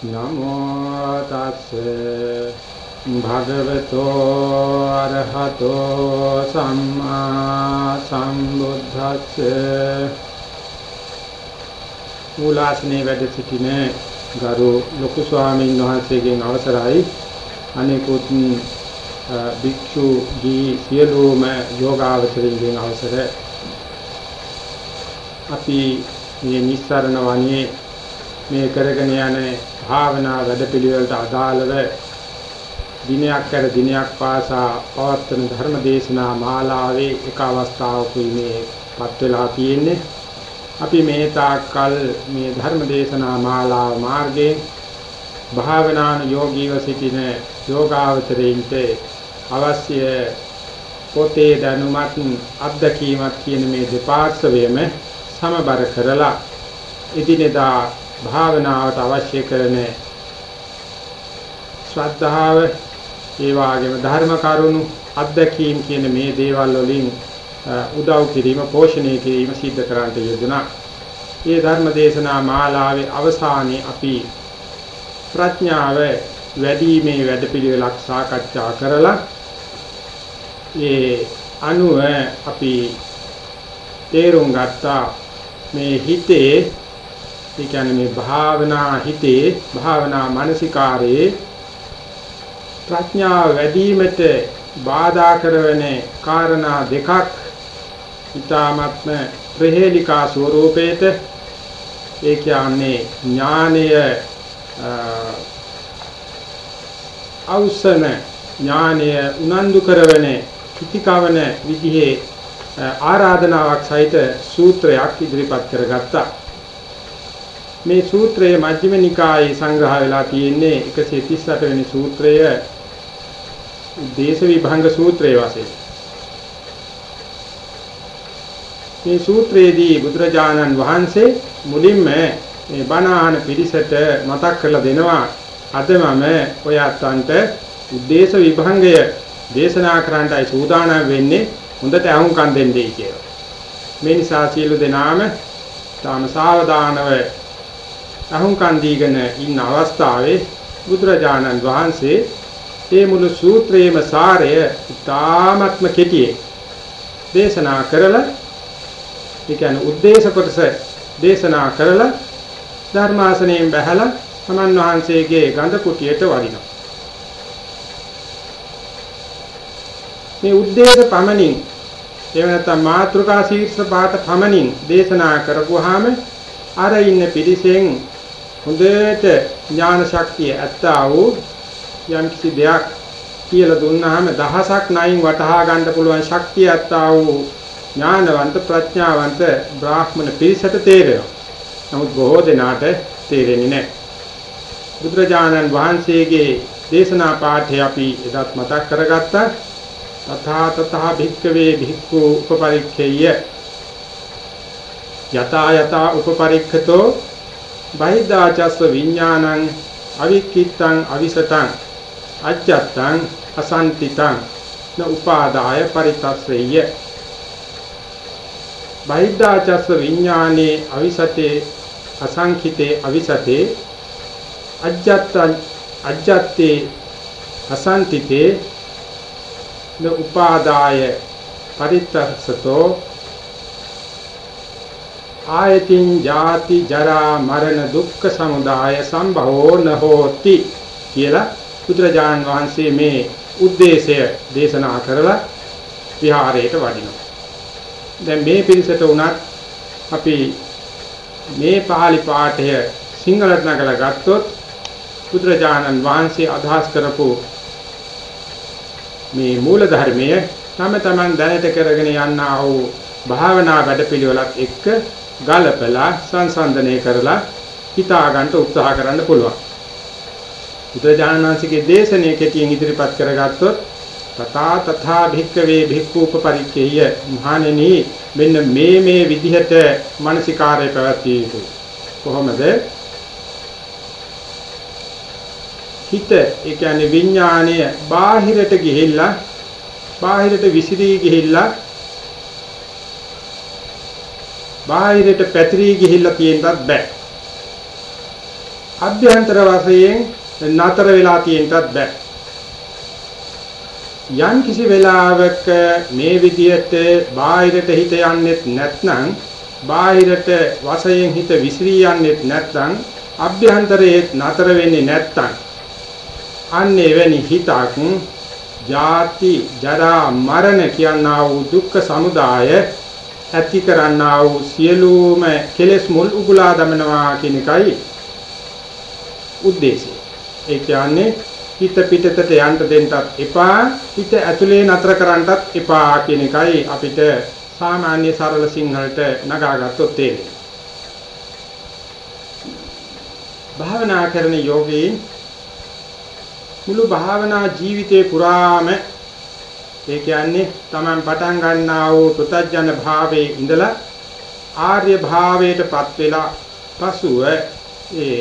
නමෝ තස්සේ භගවතෝ අරහතෝ සම්මා සම්බුද්දස්සේ මූලාසනේ වැඩ සිටින ගරු ලොකු ස්වාමීන් වහන්සේගෙන් අවසරයි. අනෙකුත් භික්ෂු දී සියලුම යෝගාවචරින්ගෙන් අවසර. අපි මේ නිස්සරණ වණේ මේ කරගෙන යන භාවනා වැඩපිළිවෙලට අදාළව දිනයක් කර දිනයක් පාසා පවත්වන ධර්ම දේශනා මාලාවේ එක අවස්ථාවකුයි මේ පත් වෙලා තියෙන්නේ. අපි මේ තාක්කල් මේ ධර්ම දේශනා මාලාව මාර්ගයෙන් භාවනාන යෝගීව සිටින යෝගාවචරයින්ට අවශ්‍ය පොතේ දැනුමත් අත්දැකීමත් කියන මේ දෙපාර්ශවයම සමබර කරලා එදිනෙදා භාවනාවට අවශ්‍ය කරන ශ්‍රද්ධාව ඒ වගේම ධර්ම කරුණු අත්දැකීම් කියන මේ දේවල් වලින් උදව් කිරීම පෝෂණය කිරීම සිද්ධ කරන්නට යෙදුණා. මේ ධර්ම දේශනා මාලාවේ අවසානයේ අපි ප්‍රඥාව වැඩිීමේ වැඩපිළිවෙලක් සාකච්ඡා කරලා ඒ අනුව අපි තේරුම් ගත්තා මේ හිතේ ඒ කියන්නේ මේ භාවනා හිතේ භාවනා මානසිකාරයේ ප්‍රඥාව වැඩිවීමට බාධා කරන කාරණා දෙකක් ඊ타මත්ම ප්‍රහේලිකා ස්වરૂපේත ඒ කියන්නේ ඥානය අවසන ඥානය උනන්දු කරවන කිතිකවන විදිහේ ආරාධනාවක් සහිත සූත්‍රයක් ඉදිරිපත් කරගත්තා. මේ සූත්‍රයේ මජ්ක්‍ධිම නිකායේ සංග්‍රහ වෙලා තියෙන්නේ 138 වෙනි සූත්‍රය දේශ විභංග සූත්‍රයේ වශයෙන්. මේ සූත්‍රයේදී බුදුරජාණන් වහන්සේ මුලින්ම මේ බණාහන පිරිසට මතක් කරලා දෙනවා අද මම ඔය අත්තන්ට උද්දේශ විභංගය දේශනා කරන්නයි සූදානම් වෙන්නේ හොඳට අහුම්කම් දෙන්නයි කියලා. මේ නිසා සියලු දෙනාම තාම සාවධානව අහුම්කන් දීගෙන ඉන්න අවස්ථාවේ බුදුරජාණන් වහන්සේ මේ මුළු සූත්‍රයේම සාරය ඉතාමත්ම කෙටියෙන් දේශනා කරලා ඒ කියන්නේ උද්දේශ කොටස දේශනා කරලා ධර්මාසනයෙන් බැහැලා සමන් වහන්සේගේ ගඳ කුටියට වඩිනවා. මේ උද්දේශ පමණින් එහෙම නැත්නම් මාත්‍රිකා ශීර්ෂ පාඨ පමණින් දේශනා කරපුවාම අර ඉන්න පිරිසෙන් හොඳට ඥාන ශක්තිය ඇත්තා වූ යම් කිසි දෙයක් කියලා දුන්නාම දහසක් නයින් වටහා ගන්න පුළුවන් ශක්තිය ඇත්තා වූ ඥානවන්ත ප්‍රඥාවන්ත බ්‍රාහ්මණ පිරිසට තේරෙනවා. නමුත් බොහෝ දෙනාට තේරෙන්නේ නැහැ. බුදුරජාණන් වහන්සේගේ දේශනා පාඨය අපි එදත් මතක් කරගත්තා. තථා තථා භික්ඛවේ භික්ඛු උපපරික්ඛේය යතා යතා උපපරික්ඛතෝ බහිද්ධාචස්ස විඥානං අවික්කිත්තං අවිසතං අජ්ජත්තං අසන්තිතං න උපාදාය පරිතස්සෙය්‍ය. බහිද්ධාචස්ස විඥානේ අවිසතේ අසංඛිතේ අවිසතේ අජ්ජත්තං අජ්ජත්තේ අසන්තිතේ න උපාදාය පරිත්තස්සතෝ ආයතින් ජාති ජරා මරණ දුක්ඛ සමුදාය සම්භවෝ නහෝති කියලා බුදුරජාණන් වහන්සේ මේ ಉದ್ದೇಶය දේශනා කරලා විහාරයට වඩිනවා. දැන් මේ පිළිසෙට උනත් අපි මේ පාලි පාඨය සිංහලට නගලා ගත්තොත් බුදුරජාණන් වහන්සේ අදහස් කරපු මේ මූල ධර්මය තම තමන් දැනට කරගෙන යන්නා වූ භාවනා වැඩපිළිවෙලක් එක්ක ගලපලා සංසන්දනය කරලා හිතා ගන්න උත්සාහ කරන්න පුළුවන්. බුදුජානනාංශිකේ දේශනේ කෙටියෙන් ඉදිරිපත් කරගත්තොත් තථා තථා භික්ඛවේ භික්ඛූපපරික්ඛේය මහණෙනි මෙන්න මේ මේ විදිහට මානසිකාරය පැවැත්විය යුතුයි. කොහොමද? හිත ඒ කියන්නේ විඥාණය බාහිරට ගිහිල්ලා බාහිරට විසිරී ගිහිල්ලා බාහිරට පැතිරී ගිහිල්ලා තියෙන්නත් බෑ. අභ්‍යන්තර වශයෙන් නතර වෙලා තියෙන්නත් බෑ. යම් කිසි වෙලාවක මේ විදියට බාහිරට හිත යන්නේත් නැත්නම් බාහිරට වශයෙන් හිත විසිරී යන්නේත් නැත්නම් අභ්‍යන්තරයේ නතර වෙන්නේ නැත්නම් අන්න එවැනි හිතක් ජාති ජරා මරණ කියනා වූ දුක්ඛ සමුදාය ඇති කරන්නා වූ සියලුම කෙලෙස් මුල් උගුලා දමනවා කියන එකයි ಉದ್ದೇಶය. ඒ කියන්නේ හිත පිටතට යන්න දෙන්නත් එපා, හිත ඇතුලේ නතර කරන්නත් එපා කියන එකයි අපිට සාමාන්‍ය සරල සිංහලට නගාගත්තොත් තේරෙන්නේ. භාවනා කරන යෝගී මුළු භාවනා ජීවිතේ පුරාම ඒ කියන්නේ Taman පටන් ගන්නා වූ පුතජන භාවයේ ඉඳලා ආර්ය භාවයටපත් වෙලා පසුව ඒ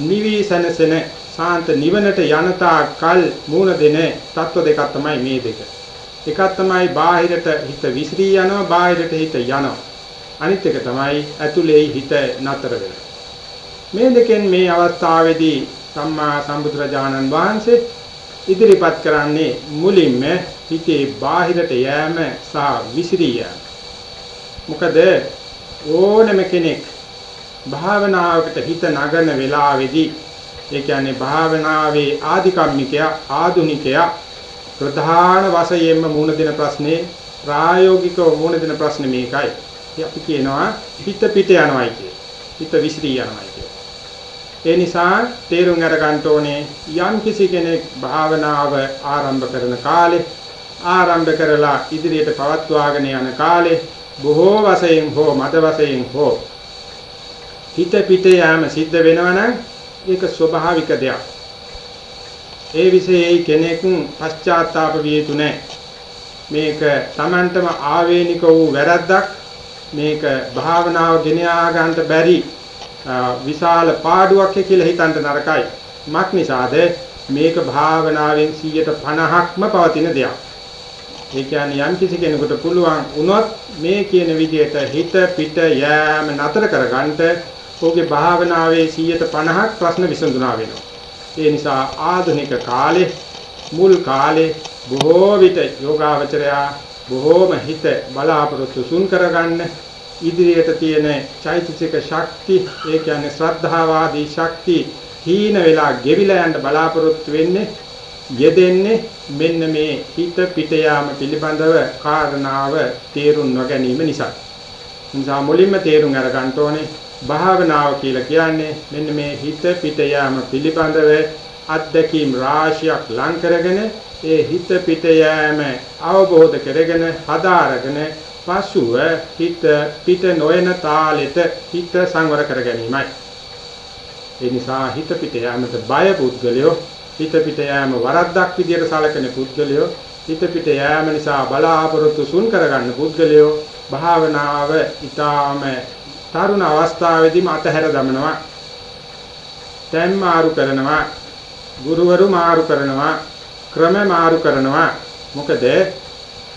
නිවිසනසන සාන්ත නිවනට යනතා කල් මූණ දෙන தত্ত্ব දෙකක් තමයි මේ දෙක. එකක් තමයි බාහිරට හිත විසිරී යනවා බාහිරට හිත යනවා. අනිත් එක තමයි ඇතුලේ හිත නතර වෙනවා. මේ දෙකෙන් මේ අවස්ථාවේදී සම්මා සම්බුදුරජාණන් වහන්සේ ඉදිරිපත් කරන්නේ මුලින්ම හිතේ බාහිරට යෑම සහ විසිරී යෑම. මොකද ඕනම කෙනෙක් භාවනාවකට හිත නගන වෙලාවේදී ඒ කියන්නේ භාවනාවේ ආධිකම්මිකයා ආදුනිකයා ප්‍රධාන වශයෙන්ම මුණ දෙන ප්‍රශ්නේ ප්‍රායෝගිකව මුණ දෙන ප්‍රශ්නේ මේකයි. අපි කියනවා හිත පිට යනවායි කිය. හිත විසිරී යනවායි කිය. ඒ නිසා තේරුම් අරගන්න ඕනේ යම් කිසි කෙනෙක් භාවනාව ආරම්භ කරන කාලේ ආරම්භ කරලා ඉදිරියට පවත්වාගෙන යන කාලේ බොහෝ වශයෙන් හෝ මද වශයෙන් හෝ හිත පිට යාම සිද්ධ වෙනවනම් ඒක ස්වභාවික දෙයක්. ඒ විශේෂයි කෙනෙක් පශ්චාත්තාප විය යුතු නැහැ. මේක Tamanටම ආවේනික වූ වැරද්දක් මේක භාවනාව ගෙන ආ ගන්නට බැරි විශාල පාඩුවක් කියලා හිතන්න නරකයි. මක් නිසාද මේක භාවනාවෙන් 150ක්ම පවතින දෙයක්. ඒ කියන්නේ යම් කිසි කෙනෙකුට පුළුවන් වුණොත් මේ කියන විදිහට හිත පිට යෑම නතර කරගන්නට ඔහුගේ භාවනාවේ 150ක් ප්‍රශ්න විසඳුනා වෙනවා. ඒ නිසා ආධුනික කාලේ මුල් කාලේ බොහෝ විට යෝගාවචරයා බොහෝම හිත බලාපොරොත්තු සුන් කරගන්න ඉදිරියට තියෙන චෛතසික ශක්ති ඒ කියන්නේ ශ්‍රද්ධාවාදී ශක්ති හීන වෙලා ගෙවිලා යන්න බලාපොරොත්තු වෙන්නේ යෙදෙන්නේ මෙන්න මේ හිත පිට යාම පිළිබඳව කාරණාව තේරුම් නොගැනීම නිසා. නිසා මුලින්ම තේරුම් අරගන්න ඕනේ භාවනාව කියලා කියන්නේ මෙන්න මේ හිත පිට යාම පිළිබඳව අත්දැකීම් රාශියක් ලං කරගෙන ඒ හිත පිට යෑම අවබෝධ කරගෙන හදාරගෙන පසුව හිත පිට නොයන තාලෙට හිත සංවර කර ගැනීමයි. ඒ නිසා හිත පිට යාමට බය පුද්ගලයෝ හිත පිට යාම වරද්දක් විදියට සලකන පුද්ගලයෝ හිත පිට යාම නිසා බලාපොරොත්තු සුන් කරගන්න පුද්ගලයෝ භාවනාව ඊටාම තරුණ අවස්ථාවේදීම අතහැර දමනවා. තැන් මාරු කරනවා. ගුරුවරු මාරු කරනවා. ක්‍රම මාරු කරනවා. මොකද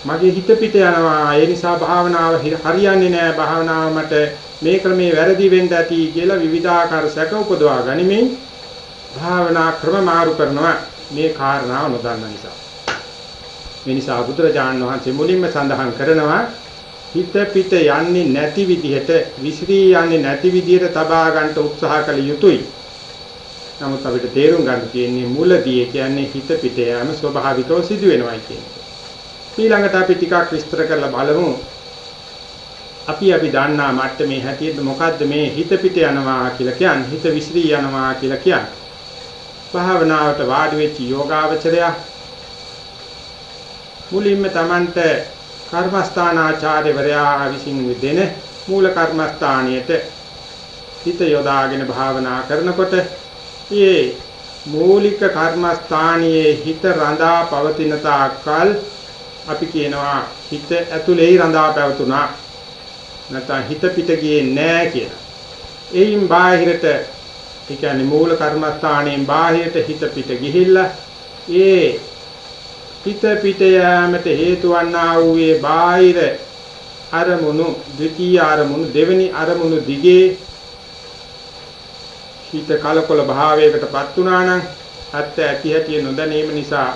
මගේ හිත පිට යනවා ඒ නිසා භාවනාව හරියන්නේ නැහැ භාවනාව මට මේ ක්‍රමේ වැරදි වෙන්න ඇති කියලා විවිධාකාර සැක උපදවා ගනිමින් භාවනා ක්‍රම මාරු කරනවා මේ කාරණාව නොදන්න නිසා මේ නිසා බුදුරජාණන් වහන්සේ මුලින්ම සඳහන් කරනවා හිත පිට යන්නේ නැති විදිහට විසිරී යන්නේ නැති විදිහට තබා ගන්න උත්සාහ කළ යුතුයි. නමුත් අපිට තේරුම් ගන්න තියෙන්නේ මුලදී කියන්නේ හිත පිට යෑම ස්වභාවිකව සිදු වෙනවායි කියන්නේ. ඊළඟට අපි ටිකක් විස්තර කරලා බලමු. අපි අපි දන්නා මට්ටමේ හැටියට මොකද්ද මේ හිත පිට යනවා කියලා කියන්නේ හිත විසිරී යනවා කියලා කියන්නේ. භාවනාවට වාඩි වෙච්ච යෝගාවචරය මුලින්ම Tamanට කර්මස්ථානාචාර්යවරයා විසින් දෙන මූල කර්මස්ථානියට හිත යොදාගෙන භාවනා කරනකොට මේ මූලික කර්මස්ථානයේ හිත රඳා පවතින තාක්කල් අපි කියනවා හිත ඇතුලේ රඳා පැවතුනා නැත්නම් හිත පිට ගියේ නෑ කියලා. එයින් බාහිරට ඒ කියන්නේ මූල කර්මස්ථානයෙන් බාහිරට හිත පිට ගිහිල්ලා ඒ පිට පිට යාමට හේතු වන්නා වූ ඒ බාහිර අරමුණු ද්විතීය අරමුණු දෙවෙනි අරමුණු දිගේ හිත කලකොල භාවයකටපත් වුණා නම් ඇත්ත ඇති හැටි නොදැනීම නිසා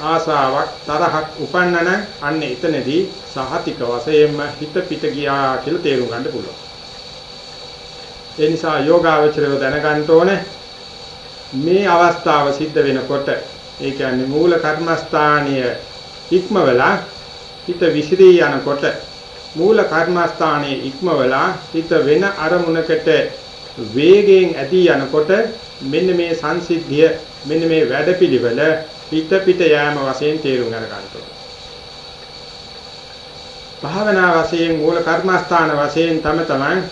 ආසාවක් තරහක් උපන්නන අන්න එතනදී සහතික වශයෙන්ම හිත පිට ගියා කියලා තේරුම් ගන්න පුළුවන්. ඒ නිසා යෝගාවචරය දැනගන්න ඕනේ මේ අවස්ථාව සිද්ධ වෙනකොට ඒ කියන්නේ මූල කර්මස්ථානීය ඉක්මවලා හිත විසිරී යනකොට මූල කර්මස්ථානයේ ඉක්මවලා හිත වෙන අරමුණකට වේගයෙන් ඇදී යනකොට මෙන්න මේ සංසිද්ධිය මෙන්න මේ වැඩපිළිවෙල පිට පිට යෑම වශයෙන් තේරුම් අරගන්න භාවනා වශයෙන් මූල කර්මස්ථාන වශයෙන් තම තමන්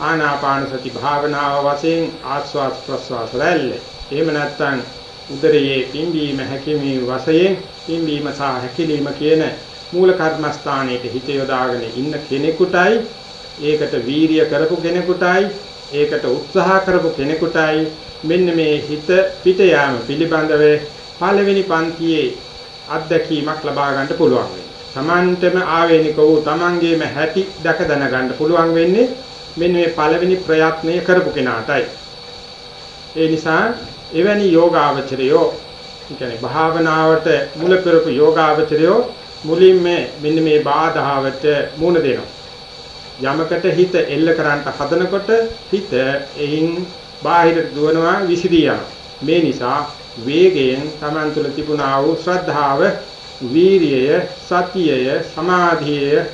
ආනාපාන සති භාවනාව වශයෙන් ආස්වාස් ප්‍රස්වාස රැල්ල. එහෙම නැත්නම් උදරයේ පිම්බීම හැකිමී වශයෙන් පිම්බීම සහ හැකිලිම කියන මූල කර්මස්ථානයේ හිත යොදාගෙන ඉන්න කෙනෙකුටයි ඒකට වීරිය කරපු කෙනෙකුටයි ඒකට උත්සාහ කරපු කෙනෙකුටයි මෙන්න මේ හිත පිට යාම පිළිබඳව පළවෙනි පන්තියේ අත්දැකීමක් ලබා ගන්න පුළුවන් වෙනවා. Tamanටම ආවේනික වූ Tamanගේම හැටි දැක දැන ගන්න පුළුවන් වෙන්නේ මෙන්න මේ පළවෙනි ප්‍රයත්නය කරපු කෙනාටයි. ඒ නිසා එවැනි යෝගාවචරයෝ කියන්නේ භාවනාවට මුල පෙරපු යෝගාවචරයෝ මුලින්ම මෙන්න මේ බාධාවට මුහුණ දෙනවා. යමකට හිත එල්ල කරන්න හදනකොට හිත එයින් බාහිර දුවනවා විසිරිය මේ නිසා වේගයෙන් Taman තුල තිබුණා වූ ශ්‍රද්ධාව, වීරියය, සතියය, සමාධියය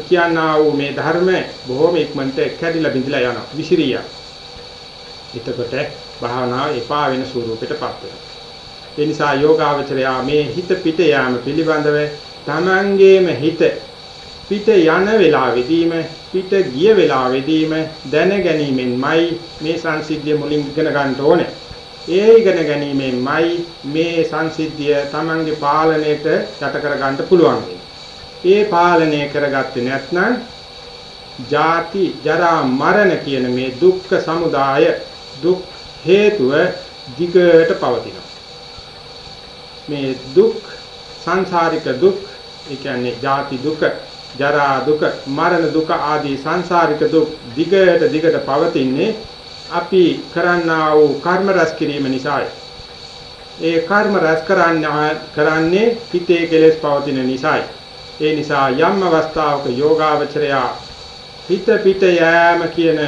කියනා වූ මේ ධර්ම බොහොම ඉක්මනට කැඩිලා බිඳිලා යනවා. විසිරිය. එතකොට භාවනාව එපා වෙන ස්වරූපයටපත් වෙනවා. ඒ නිසා යෝගාවචරයා මේ හිත පිට යාම පිළිබඳව Tamangeema හිත පිට යන වෙලාවෙදීම පිට ගිය වෙලාවෙදීම දැන ගැනීමෙන්මයි මේ සංසිද්ධිය මුලින් ඉගෙන ගන්න ඕනේ. ඒ ඉගෙන ගැනීමෙන්මයි මේ සංසිද්ධිය Tamange පාලනයට යට කර ගන්න පුළුවන්. ඒ පාලනය කරගත්තේ නැත්නම් ජාති ජරා මරණ කියන මේ දුක්ඛ සමුදාය දුක් හේතුව දිගට පවතිනවා. මේ දුක් සංසාරික දුක් ඒ කියන්නේ ජාති දුක ජරා දුක මරණ දුක ආදී සංසාරික දුක් දිගට දිගට පවතින්නේ අපි කරන්නා වූ කර්ම රැස් කිරීම නිසායි. ඒ කර්ම රැස් කරන්නේ හිතේ කෙලෙස් පවතින නිසායි. ඒ නිසා යම් අවස්ථාවක යෝගාවචරයා හිත පිට යෑම කියන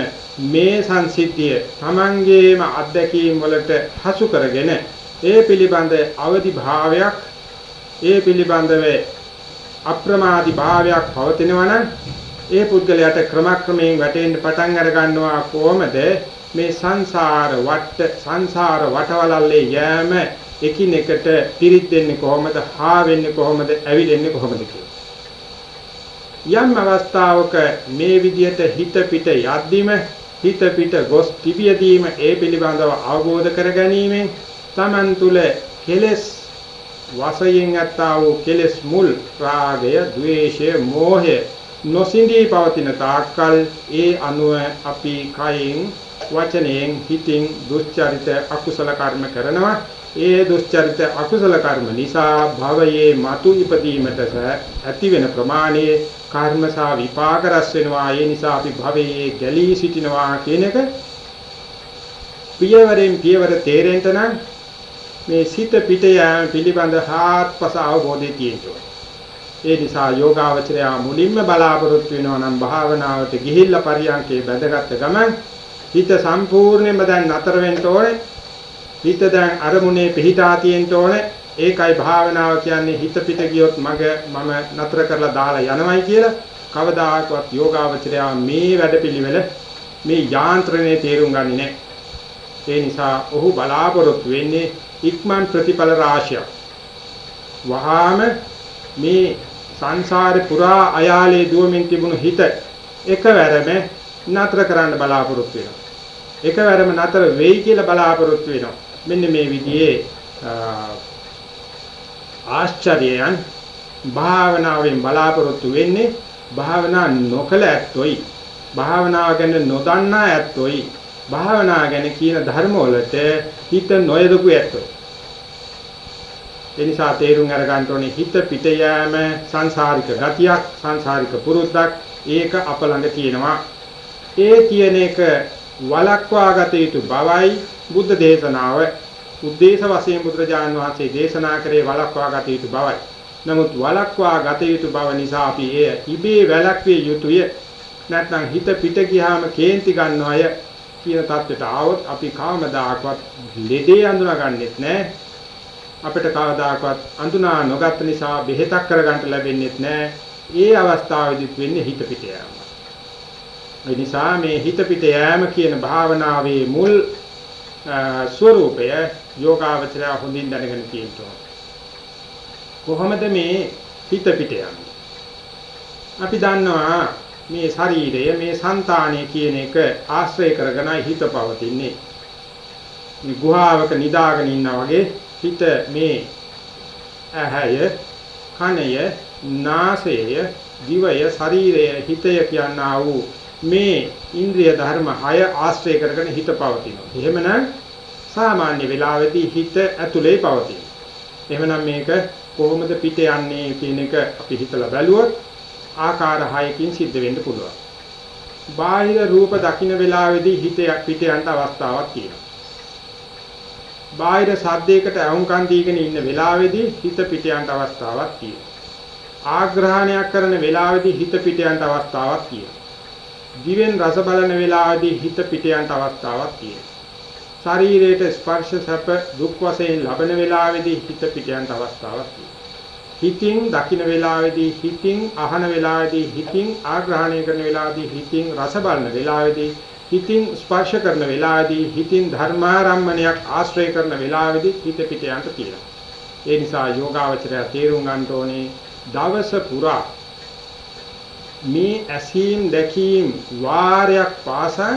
මේ සංසිද්ධිය Tamangeema අත්දැකීම් වලට හසු කරගෙන ඒ පිළිබඳ අවදි භාවයක් ඒ පිළිබඳව අප්‍රමාදී භාවයක් පවතිනවා නම් ඒ පුද්ගලයාට ක්‍රමක්‍රමයෙන් වැටෙන්න පටන් අර ගන්නවා කොහොමද මේ සංසාර වට සංසාර වටවලල්ලේ යෑම එකිනෙකට පිරිත් දෙන්නේ කොහොමද? හා වෙන්නේ කොහොමද? ඇවිලෙන්නේ කොහොමද යම් අවස්ථාවක මේ විදියට හිත පිට යද්දිම හිත පිට ගොස් තිබියදීම ඒ පිළිබඳව අවබෝධ කර ගැනීමෙන් Taman තුල කෙලස් වශයෙන් ඇත්තා වූ කෙලස් මුල් රාගය, ద్వේෂය, මෝහය නොසිඳී පවතින තාක්කල් ඒ අනුව අපි කයින් වචනයෙන් හිතින් දුස්චරිත අකුසල කර්ම කරනවා. ඒ දුස්චරිත අකුසල කර්ම නිසා භවයේ මතු ඉපදීමට ඇති වෙන ප්‍රමාණයේ කර්ම සහ විපාක රැස් වෙනවා. ඒ නිසා අපි භවයේ ගැලී සිටිනවා කියන එක පියවරෙන් පියවර තේරෙන්න නම් මේ සිත පිට යාම පිළිබඳ හාත්පස අවබෝධය තියෙනවා ඒ නිසා යෝගාවචරය මුලින්ම බලාපොරොත්තු වෙනවා නම් භාවනාවට ගිහිල්ලා පරියන්කේ බැඳගත් ගමන් හිත සම්පූර්ණයෙන්ම දැන් නතර වෙන්න ඕනේ. හිත දැන් අරමුණේ පිහිටා තියෙන්න ඕනේ. ඒකයි භාවනාව කියන්නේ හිත පිට ගියොත් මග මම නතර කරලා දාලා යනවයි කියලා. කවදාකවත් යෝගාවචරය මේ වැඩපිළිවෙල මේ යාන්ත්‍රණය තේරුම් ගන්නේ නැහැ. ඒ නිසා ඔහු බලාපොරොත්තු වෙන්නේ ඉක්මන් ප්‍රතිඵල රාශියක්. වහාම මේ සංසාරේ පුරා අයාලේ දුවමින් තිබුණු හිත එකවරම නතර කරන්න බලාපොරොත්තු වෙනවා. එකවරම නතර වෙයි කියලා බලාපොරොත්තු වෙනවා. මෙන්න මේ විදිහේ ආශ්චර්යයන් භාවනාවෙන් බලාපොරොත්තු වෙන්නේ භාවනා නොකල ඇත්තොයි. භාවනාව ගැන නොදන්නා ඇත්තොයි. භාවනා ගැන කියන ධර්ම වලට හිත නොයදපු ඇත්තොයි. ඒ නිසා තේරුම් අරගන්න ඕනේ හිත පිට යෑම සංසාරික ගතියක් සංසාරික පුරුද්දක් ඒක අප ළඟ තියෙනවා ඒ තියෙන එක වලක්වා ගත යුතු බවයි බුද්ධ දේශනාව උද්දේශ වශයෙන් බුදුරජාණන් වහන්සේ දේශනා කරේ වලක්වා ගත යුතු බවයි. නමුත් වලක්වා ගත යුතු බව නිසා අපි එය ඉබේ වැළැක්විය යුතුය. නැත්නම් හිත පිට ගියාම කේන්ති ගන්න අය කියන தත්ත්වයට ආවොත් අපි කාමදායකවත් ලෙඩේ අඳුනගන්නෙත් නැහැ. අපිට කවදාකවත් අඳුනා නොගත් නිසා බෙහෙතක් කරගන්න ලැබෙන්නේත් නැහැ. ඒ අවස්ථාවේදීත් වෙන්නේ හිත පිට යාම. ඒ නිසා මේ හිත පිට යෑම කියන භාවනාවේ මුල් ස්වરૂපය යෝගාවචරය හොඳින් දැනගෙන තියෙනවා. කොහොමද මේ හිත පිට යන්නේ? අපි දන්නවා මේ ශරීරය මේ సంతාණය කියන එක ආශ්‍රය කරගෙනයි හිත පවතින්නේ. මේ ගුහාවක නිදාගෙන ඉන්නා වගේ හිත මේ ඇහැය, කනය, නාසය, දිවය, ශරීරය, හිතය කියනා වූ මේ ඉන්ද්‍රිය ධර්ම 6 ආශ්‍රය කරගෙන හිත පවතිනවා. එහෙමනම් සාමාන්‍ය වෙලාවෙදී හිත ඇතුලේ පවතින. එහෙමනම් මේක කොහොමද පිට යන්නේ කියන එක අපි හිතලා බැලුවොත් ආකාර 6කින් සිද්ධ වෙන්න පුළුවන්. බාහිර රූප දකින්න වෙලාවේදී හිත පිට යන්න අවස්ථාවක් තියෙනවා. බාහිර සද්දයකට අහුම්කන් දීගෙන ඉන්න වෙලාවේදී හිත පිට යන්න අවස්ථාවක් තියෙනවා. ආග්‍රහණයක් කරන වෙලාවේදී හිත පිට යන්න අවස්ථාවක් තියෙනවා. දිවෙන් රස බලන වෙලාවේදී හිත පිට යන අවස්ථාවක් තියෙනවා. ශරීරයට ස්පර්ශ සැප දුක් වශයෙන් ලබන වෙලාවේදී හිත පිට යන අවස්ථාවක් තියෙනවා. හිතින් දකින වෙලාවේදී හිතින් අහන වෙලාවේදී හිතින් ආග්‍රහණය කරන වෙලාවේදී හිතින් රස බලන වෙලාවේදී හිතින් ස්පර්ශ කරන වෙලාවේදී හිතින් ධර්මාරම්මණයක් ආශ්‍රය කරන වෙලාවේදී හිත පිට යන්න තියෙනවා. ඒ නිසා යෝගාවචරය තේරුම් ගන්න ඕනේ දවස පුරා මේ ඇසීම් දැකීම් වාරයක් පාසා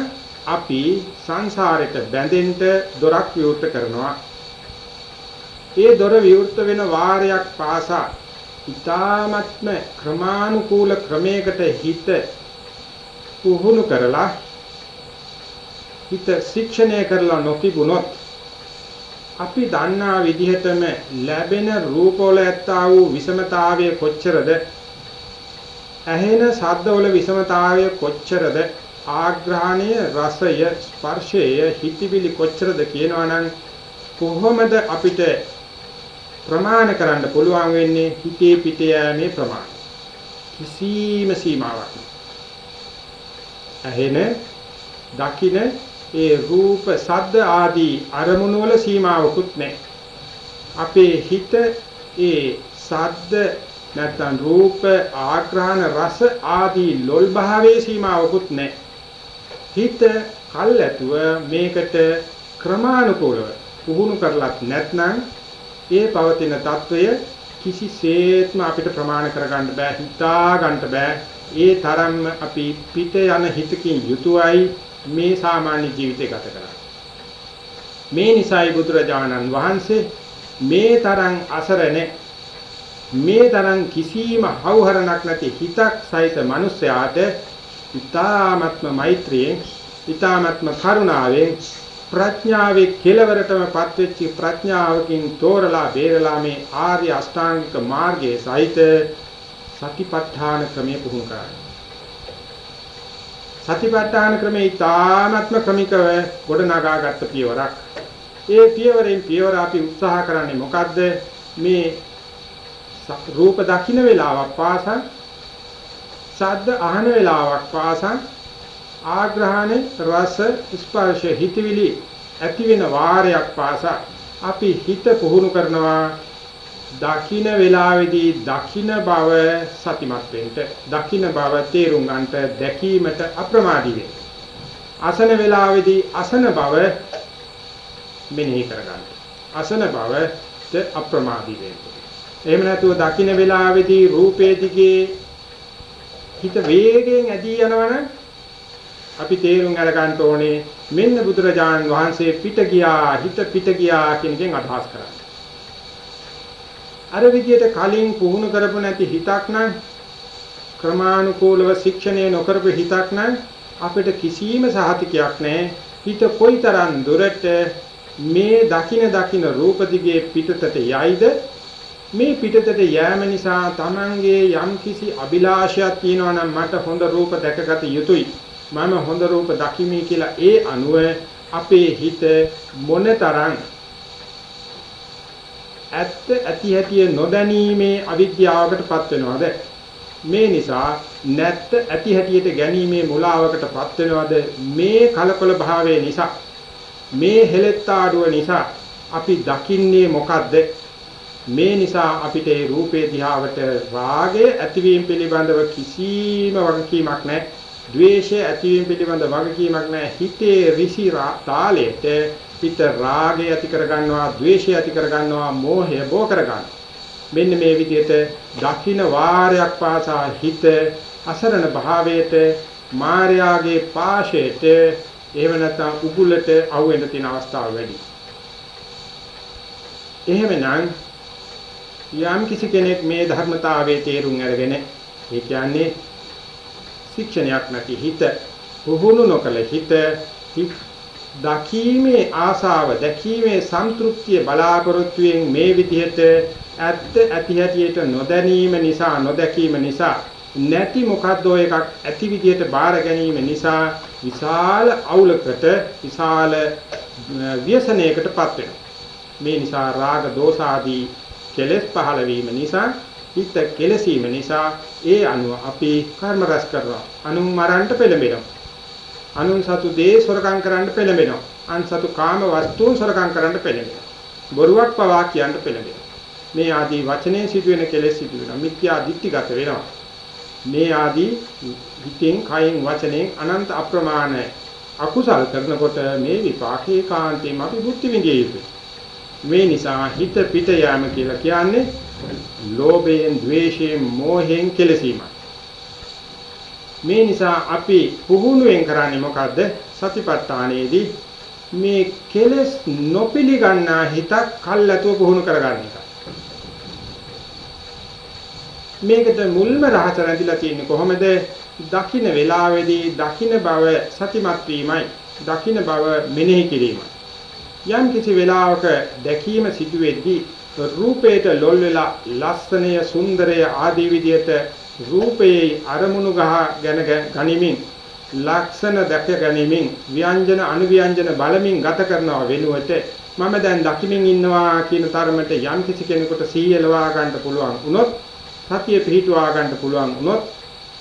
අපි සංසාරයට බැඳෙන්න දොරක් විවෘත කරනවා. ඒ දොර විවෘත වෙන වාරයක් පාසා ඊ타ත්ම ක්‍රමානුකූල ක්‍රමයකට හිත පුහුණු කරලා හිත ශික්ෂණය කරලා නොතිබුණොත් අපි දන්නා විදිහටම ලැබෙන රූපවල ඇත්තා වූ විෂමතාවය කොච්චරද ඇහෙන ශබ්දවල විෂමතාවය කොච්චරද? ආග්‍රහණය රසය ස්පර්ශය හිතවිලි කොච්චරද කියනවනම් කොහොමද අපිට ප්‍රමාණ කරන්න පුළුවන් වෙන්නේ? හිතේ පිටේ යෑමේ ප්‍රමාණය. කිසිම සීමාවක් ඇහෙන දකින ඒ රූප සද්ද ආදී අරමුණු වල සීමාවකුත් නැහැ අපේ හිත ඒ සද්ද නැත්නම් රූප ආග්‍රහණ රස ආදී ලොල් භාවයේ සීමාවකුත් නැහැ. හිත කල්ැතුව මේකට ක්‍රමානුකූලව පුහුණු කරලත් නැත්නම් ඒ පවතින తত্ত্বය කිසිසේත්ම අපිට ප්‍රමාණ කරගන්න බෑ හිතා ගන්න බෑ. ඒ තරම්ම අපි පිට යන හිතකින් යුතුවයි මේ සාමාන්‍ය ජීවිතය ගත කරන්නේ. මේ නිසායි බුදුරජාණන් වහන්සේ මේ තරම් අසරණේ. මේ තරම් කිසිම හවුහරණක් නැති හිතක් සහිත මිනිසයාට ඊ타ත්ම මෛත්‍රියෙන් ඊ타ත්ම කරුණාවෙන් ප්‍රඥාවේ කෙලවරටම පත්වෙච්ච ප්‍රඥාවකින් තෝරලා බේරලා මේ ආර්ය අෂ්ටාංගික මාර්ගයේ සහිත සතිපට්ඨාන ක්‍රමයේ පුහුණු කරන්නේ සතිපට්ඨාන ක්‍රමේ ඊ타ත්ම ක්‍රමිකව ගොඩනගාගත් පියවරක්. ඒ පියවරෙන් පියවර අපි උත්සාහ කරන්නේ මොකද්ද? මේ රූප දකින්න වෙලාවක් පාසා ශබ්ද අහන වෙලාවක් පාසා ආග්‍රහණ රස ස්පර්ශ හිතවිලි ඇති වෙන වාරයක් පාසා. අපි හිත පුහුණු කරනවා දකින්න වෙලාවේදී දකින්න බව සතිමත් වෙන්න දකින්න බව තේරුම් ගන්නට දැකීමට අප්‍රමාදී වෙන්න. අසන වෙලාවේදී අසන බව මෙනෙහි කරගන්න. අසන බවට අප්‍රමාදී වෙන්න. එහෙම නැතුව දකින්න වෙලාවේදී රූපේ දිගේ හිත වේගයෙන් ඇදී යනවනම් අපි තේරුම් අරගන්න ඕනේ මෙන්න බුදුරජාණන් වහන්සේ පිට ගියා හිත පිට ගියා කියන එකෙන් අදහස් කරන්නේ. අර විදියට කලින් පුහුණු කරපු නැති හිතක් නම් ක්‍රමානුකූලව ශික්ෂණය නොකරපු හිතක් නම් අපිට කිසිම සහතිකයක් නැහැ. හිත කොයිතරම් දුරට මේ දකින දකින රූප දිගේ පිටතට යයිද මේ පිටතට යෑම නිසා Tamange යම් කිසි අභිලාෂයක් තියෙනවා නම් මට හොඳ රූප දැකගත යුතුයි. මම හොඳ රූප දකිමි කියලා ඒ අනුව අපේ හිත මොනතරම් ඇත්ත ඇති හැටි නොදැනීමේ අවිද්‍යාවකටපත් වෙනවද? මේ නිසා නැත්ත ඇති හැටියට ගැනීමේ මුලාවකටපත් වෙනවද? මේ කලකොල භාවයේ නිසා මේ හෙලෙත්තාඩුව නිසා අපි දකින්නේ මොකද්ද? මේ නිසා අපිට ඒ රූපේ දිහාවට රාගය ඇතිවීම පිළිබඳව කිසිම වගකීමක් නැහැ. ද්වේෂය ඇතිවීම පිළිබඳ වගකීමක් නැහැ. හිතේ ඍෂි තාලයට හිත රාගය ඇති කරගන්නවා, ද්වේෂය ඇති කරගන්නවා, මෝහය බෝ කරගන්නවා. මෙන්න මේ විදිහට දකින්න වාරයක් පාසා හිත අසරණ භාවයට මායාගේ පාෂයට එහෙම නැත්නම් උගුලට අහු වෙන්න තියෙන අවස්ථාව වැඩි. එහෙමනම් යම් කිසි කෙනෙක් මේ ධර්මතාවයේ තේරුම් අරගෙන ඒ කියන්නේ ශික්ෂණයක් නැති හිත පුහුණු නොකල හිත දකීමේ ආසාව දැකීමේ සන්තුෂ්තිය බලාපොරොත්තුෙන් මේ විදිහට ඇත්ත ඇති හැටියට නොදැනීම නිසා නොදැකීම නිසා නැති මොකද්ද එකක් ඇති විදිහට බාර ගැනීම නිසා විශාල අවුලකට විශාල ව්‍යසනයකටපත් වෙනවා. මේ නිසා රාග දෝෂ ආදී කෙලෙස් පහළ වීම නිසා හිත කෙලසීම නිසා ඒ අනුව අපි කර්ම රැස් කරනවා. අනුන් මරන්න පෙළඹෙනවා. අනුන් සතු දේ සොරකම් කරන්න පෙළඹෙනවා. අන් සතු කාම වස්තුන් සොරකම් කරන්න පෙළඹෙනවා. බොරුවක් පවා කියන්න පෙළඹෙනවා. මේ ආදී වචනේ සිදුවෙන කෙලෙස් සිදු වෙනවා. මිත්‍යා දිට්ඨිගත වෙනවා. මේ ආදී හිතෙන් කයින් වචනෙන් අනන්ත අප්‍රමාණ අකුසල් කරනකොට මේ විපාකේ කාන්තේම අපි බුද්ධ විඳිය යුතුයි. මේ නිසා හිත පිට යාම කියලා කියන්නේ ලෝභයෙන්, ద్వේෂයෙන්, මෝහයෙන් කෙලසීමයි. මේ නිසා අපි පුහුණුවෙන් කරන්නේ මොකද්ද? සතිපට්ඨානයේදී මේ කෙලස් නොපිලිගන්නා හිතක් කල්ැතුව පුහුණු කරගන්න එක. මේකට මුල්ම රහස රැඳිලා තියෙන්නේ කොහොමද? දකින්න වේලාවේදී දකින්න බව සතිමත් වීමයි. දකින්න බව මෙනෙහි කිරීමයි. යම් කිසි වෙලාවක දැකීම සිදු වෙද්දී රූපේට ලොල් වෙලා ලස්සනය සුන්දරය ආදී විදියට රූපයේ අරමුණු ගහ ගැන ගනිමින් ලක්ෂණ දැක ගැනීමෙන් ව්‍යංජන අනුව්‍යංජන බලමින් ගත කරනව වෙනුවට මම දැන් දකිමින් ඉන්නවා කියන තරමට යම් කිසි කෙනෙකුට සීයලවා ගන්න පුළුවන් වුණොත් සතිය පිහිටුවා ගන්න පුළුවන් වුණොත්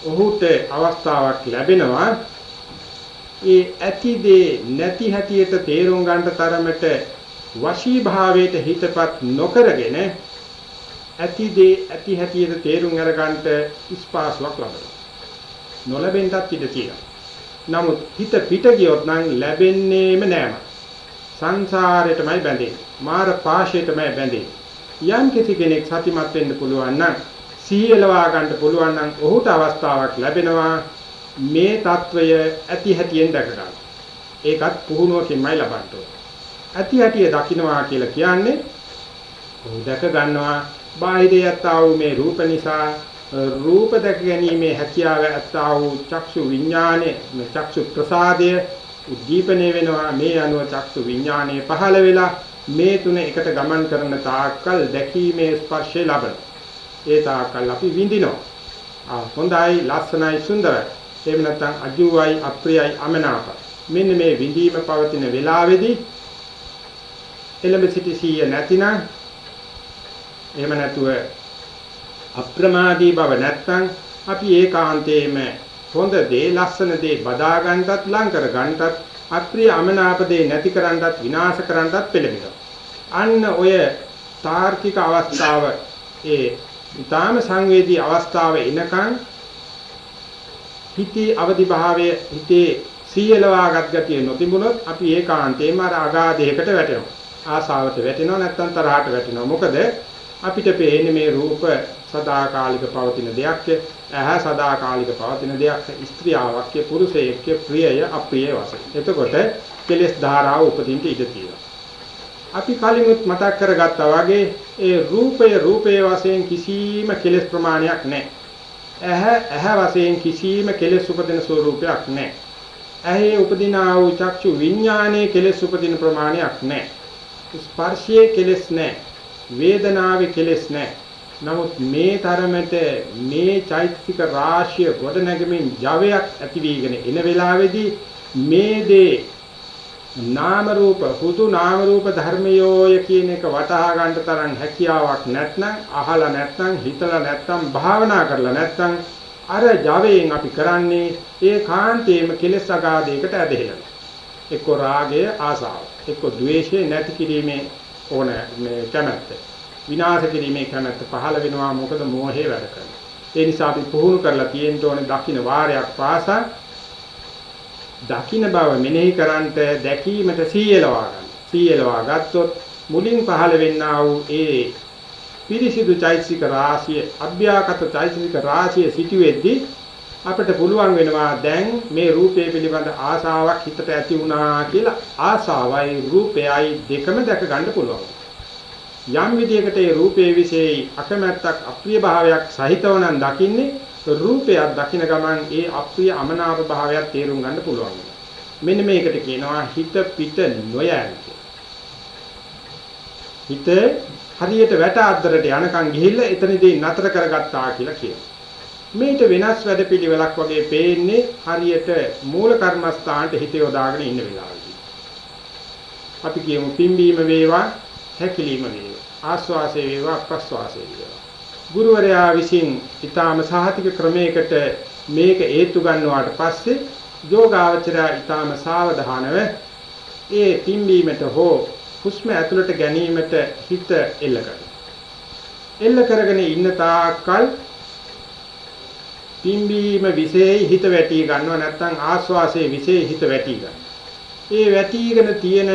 ඔහුට අවස්ථාවක් ලැබෙනවා. ඒ ඇති දේ නැති හැටියට තේරුම් ගන්න තරමට වශී භාවයට හිතපත් නොකරගෙන ඇති දේ ඇති හැටියට තේරුම් අරගන්නට ස්පාසාවක් ලබනවා. නොලැබෙන්නත් ඉඩ තියෙනවා. නමුත් හිත පිට ගියොත් නම් ලැබෙන්නේම නෑම. සංසාරයටමයි බැඳෙන්නේ. මාර පාශයටමයි බැඳෙන්නේ. යම් කිසි කෙනෙක් සතිමත් වෙන්න පුළුවන් නම් සීයලවා ගන්න පුළුවන් නම් ඔහුට අවස්ථාවක් ලැබෙනවා මේ తত্ত্বය ඇති හැටියෙන් දැක ගන්න. ඒකත් පුහුණුවකින්මයි ලබන්නේ. ඇති හැටිය දකින්නවා කියලා කියන්නේ ඔහු දැක ගන්නවා බාහිරයත් ආ වූ මේ රූප නිසා රූප දැක ගැනීමේ හැකියාව ඇත්තා වූ චක්ෂු විඥානේ චක්ෂු ප්‍රසාදය උද්දීපනය වෙනවා මේ අනුව චක්ෂු විඥානේ පහළ වෙලා මේ තුන එකට ගමන් කරන තාක්කල් දැකීමේ ස්පර්ශය ලබන ඒ තාක්කල් අපි විඳිනවා හොඳයි ලස්සනයි සුන්දරයි එහෙම නැත්නම් අජුවයි අප්‍රියයි අමනාප. මෙන්න මේ විඳීම පවතින වෙලාවේදී එළඹ සිටි සීය නැතිනම් එහෙම නැතුව අප්‍රමාදී බව නැත්නම් අපි ඒකාන්තයෙන්ම හොඳ දේ ලස්සන දේ බදා ගන්නටත් ලං කර ගන්නටත් අප්‍රිය අමනාප දේ නැති කරන්නටත් විනාශ කරන්නටත් පෙළඹෙනවා. අන්න ඔය තාර්කික අවස්ථාව ඒ ඊටාම සංවේදී අවස්ථාව එනකන් හිතේ අවදි භාවය හිතේ සීයලවාගත් ගතිය නොතිබුණොත් අපි ඒකාන්තයෙන්ම අර අගාධයකට වැටෙනවා. ආසාවට වැටෙනවා නැත්නම් තරහට වැටෙනවා. මොකද අපිට පේන්නේ මේ රූප සදාකාලික පවතින දෙයක්, ඇහැ සදාකාලික පවතින දෙයක්, ස්ත්‍රියාවක්, පුරුෂයෙක්, ප්‍රියය, අප්‍රිය වශයෙන්. එතකොට කෙලෙස් ධාරාව උපදින්න ඉඩ තියෙනවා. අපි කලිමුත් මතක් කරගත්තා වගේ ඒ රූපය රූපයේ වශයෙන් කිසිම කෙලෙස් ප්‍රමාණයක් නැහැ. ඇහැ ඇහැ වශයෙන් කිසිම කෙලෙස් උපදින ස්වરૂපයක් නැහැ. ඇහි උපදිනා වූ චක්ෂු විඥානයේ කෙලෙස් උපදින ප්‍රමාණයක් නැහැ. ස්පර්ශයේ කෙලෙස් නැහැ. වේදනාවේ කෙලෙස් නැහැ. නමුත් මේ තරමට මේ චෛතසික රාශිය ගොඩ නැගමින් ජවයක් ඇති වීගෙන එන වෙලාවේදී මේ දේ නාම රූප හුදු නාම රූප ධර්මයෝය කියන එක වටහා ගන්න තරම් හැකියාවක් නැත්නම් අහලා නැත්නම් හිතලා නැත්නම් භාවනා කරලා නැත්නම් අර ජවයෙන් අපි කරන්නේ ඒ කාන්තේම කෙලෙස් අගාධයකට ඇදහිලා. එක්ක රාගය ආසාව. එක්ක ද්වේෂය නැති කිරීමේ ඕන මේ කැමැත්ත. විනාශ කිරීමේ කැමැත්ත පහළ වෙනවා මොකද මෝහේ වැඩ කරනවා ඒ නිසා අපි පුහුණු කරලා තියෙන්න ඕනේ දකින්න වාරයක් පාසා දකින්න බව මෙනෙහි කරන්ට දැකීමට සීයලවා ගන්න. සීයලවා ගත්තොත් මුලින් පහළ වෙන්නා වූ ඒ පිරිසිදු චෛතසික රාශිය, අභ්‍යාකත චෛතසික රාශිය සිටුවේදී අපිට පුළුවන් වෙනවා දැන් මේ රූපය පිළිබඳ ආසාවක් හිතට ඇති වුණා කියලා ආසාවයි රූපයයි දෙකම දැක ගන්න පුළුවන්. යම් විදියකට ඒ රූපයේ විශේෂයි අකමැත්තක් අප්‍රිය භාවයක් සහිතව නම් දකින්නේ රූපයක් දකින ගමන් ඒ අප්‍රිය අමනාප භාවයක් තේරුම් ගන්න පුළුවන්. මෙන්න මේකට කියනවා හිත පිට නොයෑම හිත හරියට වැට අද්දරට යනකම් ගිහිල්ලා එතනදී නතර කරගත්තා කියලා කියනවා. මේට වෙනස් වැඩපිළිවෙලක් වගේ පේන්නේ හරියට මූල කර්මස්ථානට හිත යොදාගෙන ඉන්න වෙලාවදී. අපි කියමු පිම්බීම වේවා හැකිලිම වේවා ආස්වාසේ වේවා ප්‍රස්වාසේ වේවා. ගුරුවරයා විසින් ඊටාම සාහතික ක්‍රමයකට මේක හේතු ගන්නවාට පස්සේ යෝගාවචරය ඊටාම සාවධානව ඒ පිම්බීමට හෝ හුස්ම ඇතුළට ගැනීමට හිත එල්ල කරනවා. එල්ල කරගෙන ඉන්න තාක්කල් පිම්බීම විශේෂ හිත වැටි ගන්නවා නැත්නම් ආස්වාසයේ විශේෂ හිත වැටි ගන්නවා. ඒ වැටිගෙන තියෙන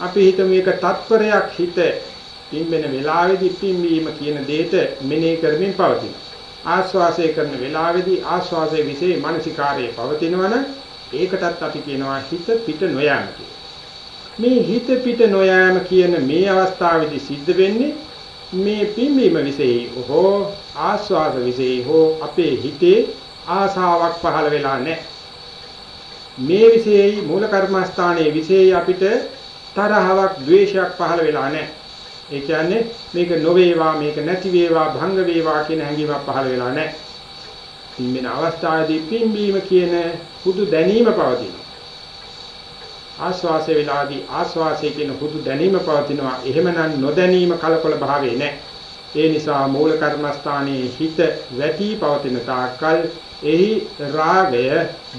අපි හිතමු එක තත්පරයක් හිත පිම්බෙන වෙලාවේදී පිම්බීම කියන දෙයට මෙනෙහි කරමින් පවතින. ආස්වාසය කරන වෙලාවේදී ආස්වාසයේ විශේෂ මානසිකාරයේ පවතිනවන ඒකටත් අපි කියනවා හිත පිට නොයෑම මේ හිත පිට නොයෑම කියන මේ අවස්ථාවේදී සිද්ධ වෙන්නේ මේ පිම්බීම විශේෂ හෝ ආස්වාද විශේෂ හෝ අපේ හිතේ ආසාවක් පහළ වෙලා නැහැ. මේ විශේෂයි මූල කර්මස්ථානයේ විශේෂයි අපිට තරහවක් ද්වේෂයක් පහළ වෙලා නැහැ. ඒ කියන්නේ මේක නොවේවා මේක නැති වේවා භංග වේවා කියන හැඟීමක් පහළ වෙලා නැහැ. පින්බෙන අවස්ථාවේදී පින්බීම කියන හුදු දැනීම පවතිනවා. ආස්වාසේ වෙලාදී ආස්වාසේ කියන හුදු දැනීම පවතිනවා. එහෙමනම් නොදැනීම කලකොල භාවේ නැහැ. ඒ නිසා මූල කර්මස්ථානයේ හිත වැටි පවතින තාක්කල් එහි රාගය,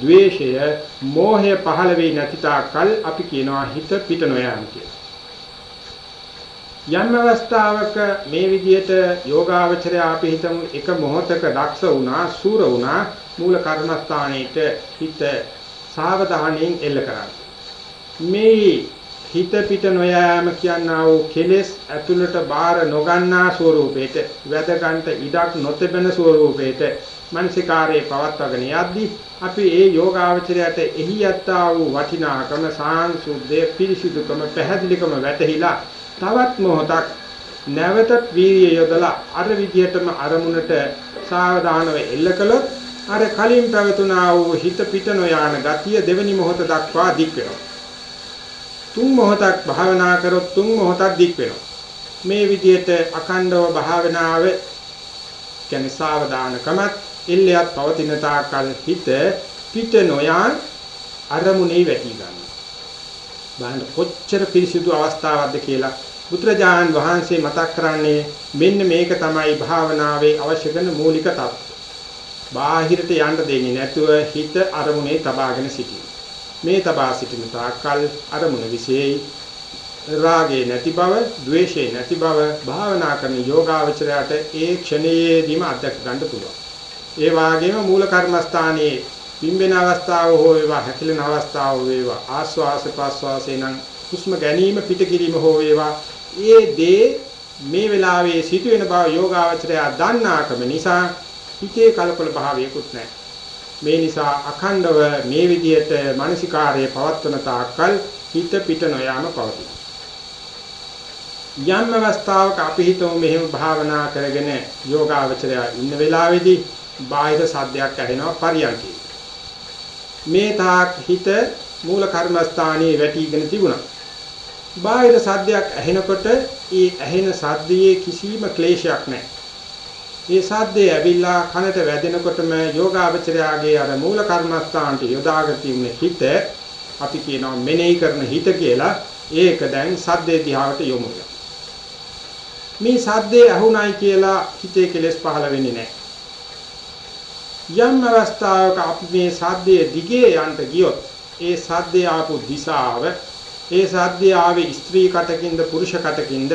ద్వේෂය, මෝහය පහළ වෙයි නැති තාක්කල් අපි කියනවා හිත පිට නොයෑම කියලා. යම් අවස්ථාවක මේ විදිහට යෝගාවචරය අපි හිතමු එක මොහොතක දක්ෂ වුණා සූර වුණා මූල කර්මස්ථානයේට හිත සාවධානයෙන් එල්ල කරන්නේ මේ හිත පිට නොයෑම කියනා වූ කෙලෙස් ඇතුළට බාර නොගන්නා ස්වરૂපේට වැදගන්ට ඉඩක් නොතෙබෙන ස්වરૂපේට මනසිකාරයේ පවත්වාගෙන යද්දී අපි ඒ යෝගාවචරයට එහි යත්තා වූ වටිනාකම සාංශුද්ධේ පිරිසිදුකම පැහැදිලිකම වැටහිලා තවත් මොහොතක් නැවතත් වීර්යය යොදලා අර විදිහටම අරමුණට සාවධානව එල්ල කළොත් අර කලින් පැවතුනා වූ හිත පිට නොයාන ගතිය දෙවෙනි මොහොත දක්වා දික් වෙනවා. තුන් මොහොතක් භාවනා කරොත් තුන් මොහොතක් දික් වෙනවා. මේ විදිහට අඛණ්ඩව භාවනාව කියන්නේ සාවධානකමත් එල්ලයක් පවතින තාකල් හිත පිට නොයාන අරමුණේ වැටි ගන්නවා. බලන්න කොච්චර පිරිසිදු අවස්ථාවක්ද කියලා බුදුරජාන් වහන්සේ මතක් කරන්නේ මෙන්න මේක තමයි භාවනාවේ අවශ්‍ය කරන මූලික தත්ත්වය. බාහිරට යන්න දෙන්නේ නැතුව හිත අරමුණේ තබාගෙන සිටීම. මේ තබා සිටින තාක්කල් අරමුණ විශේෂයි රාගේ නැති බව, ద్వේෂේ නැති බව භාවනා කරන යෝගාවචරයට ඒ ක්ෂණයේදීම අත්දැක ගන්න පුළුවන්. ඒ වාගේම මූල කර්මස්ථානයේ පිම්බෙන අවස්ථාව හෝ වේවා, හැකිලෙන අවස්ථාව වේවා, ආස්වාස ප්‍රස්වාසේ නම් හුස්ම ගැනීම පිට කිරීම හෝ වේවා ඒ දේ මේ වෙලාවේ සිදුවෙන බව යෝගාවචරය දන්නාකම නිසා හිතේ කලකොල භාවයකුත් නැහැ. මේ නිසා අඛණ්ඩව මේ විදියට මානසිකාර්යය පවත්වන තාක්කල් හිත පිට නොයාම පවතිනවා. යම් අවස්ථාවක අපි හිතමු මෙහෙම භාවනා කරගෙන යෝගාවචරය ඉන්න වෙලාවේදී බාහිර සද්දයක් ඇහෙනවා පරියන්කේ. මේ තාක් හිත මූල කර්මස්ථානයේ වැටිගෙන තිබුණා. බාහිර සද්දයක් ඇහෙනකොට ඒ ඇහෙන සද්දයේ කිසිම ක්ලේශයක් නැහැ. මේ සද්දේ ඇවිල්ලා කනට වැදෙනකොටම යෝගාවචරයාගේ අර මූල කර්මස්ථානට යොදාගෙන තිබුණ හිත අපි කියනවා මෙනෙහි කරන හිත කියලා ඒක දැන් සද්දේ දිහාවට යොමු මේ සද්දේ අහුණයි කියලා හිතේ කෙලෙස් පහළ වෙන්නේ නැහැ. යම් අවස්ථාවක අපි මේ සද්දේ දිගේ යන්න ගියොත් ඒ සද්දේ ආපු දිශාව ඒ සද්දේ ආවේ ස්ත්‍රී කටකින්ද පුරුෂ කටකින්ද?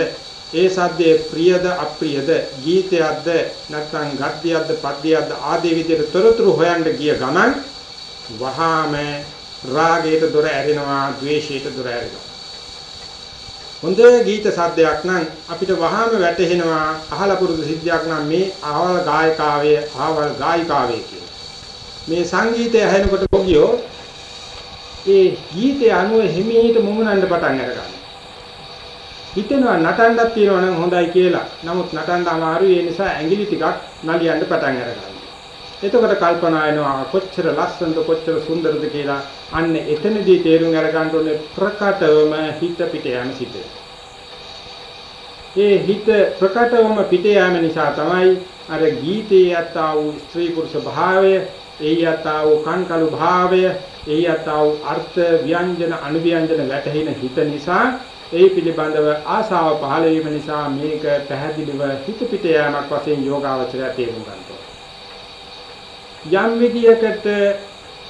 ඒ සද්දේ ප්‍රියද අප්‍රියද ගීතයක්ද නැත්නම් ගද්‍යයක්ද පද්‍යයක්ද ආදී විදිහට තොරතුරු හොයන්න ගිය ගමන් වහාම රාගයට දොර ඇරෙනවා ද්වේෂයට දොර ඇරෙනවා. හොඳ ගීත සද්දයක් නම් අපිට වහාම වැටහෙනවා අහලා පුරුදු සිද්ධියක් නම් මේ අහවල් ගායකාවේ අහවල් ගායිකාවේ කියන මේ සංගීතය ඇහෙනකොට පොගියෝ ඒ ගීතය අනුව හිමීට මුමුණන්න පටන් අරගන්නවා හිතෙනවා නටන්නත් තියෙනවා නම් හොඳයි කියලා. නමුත් නටන්න අමාරුයි ඒ නිසා ඇඟිලි ටිකක් නලියන්න පටන් අරගන්නවා. එතකොට කල්පනා වෙනවා කොච්චර ලස්සනද කොච්චර සුන්දරද කියලා. අන්න එතනදී තේරුම් අරගන්න ඕනේ ප්‍රකටවම හිත පිට යන සිට. ඒ හිත ප්‍රකටවම පිට යාම නිසා තමයි අර ගීතයේ යත්තා වූ ස්ත්‍රී පුරුෂ භාවය, ඒ යත්තා වූ කන්කලු භාවය, ඒ යත්තා වූ අර්ථ ව්‍යංජන අනුව්‍යංජන වැටහෙන හිත නිසා ඒ පිළිබඳව ආශාව පහළ වීම නිසා මේක පැහැදිලිව හිත පිට යෑමක් වශයෙන් යෝගාවචරය තේරුම් ගන්නවා. යම් විදියකට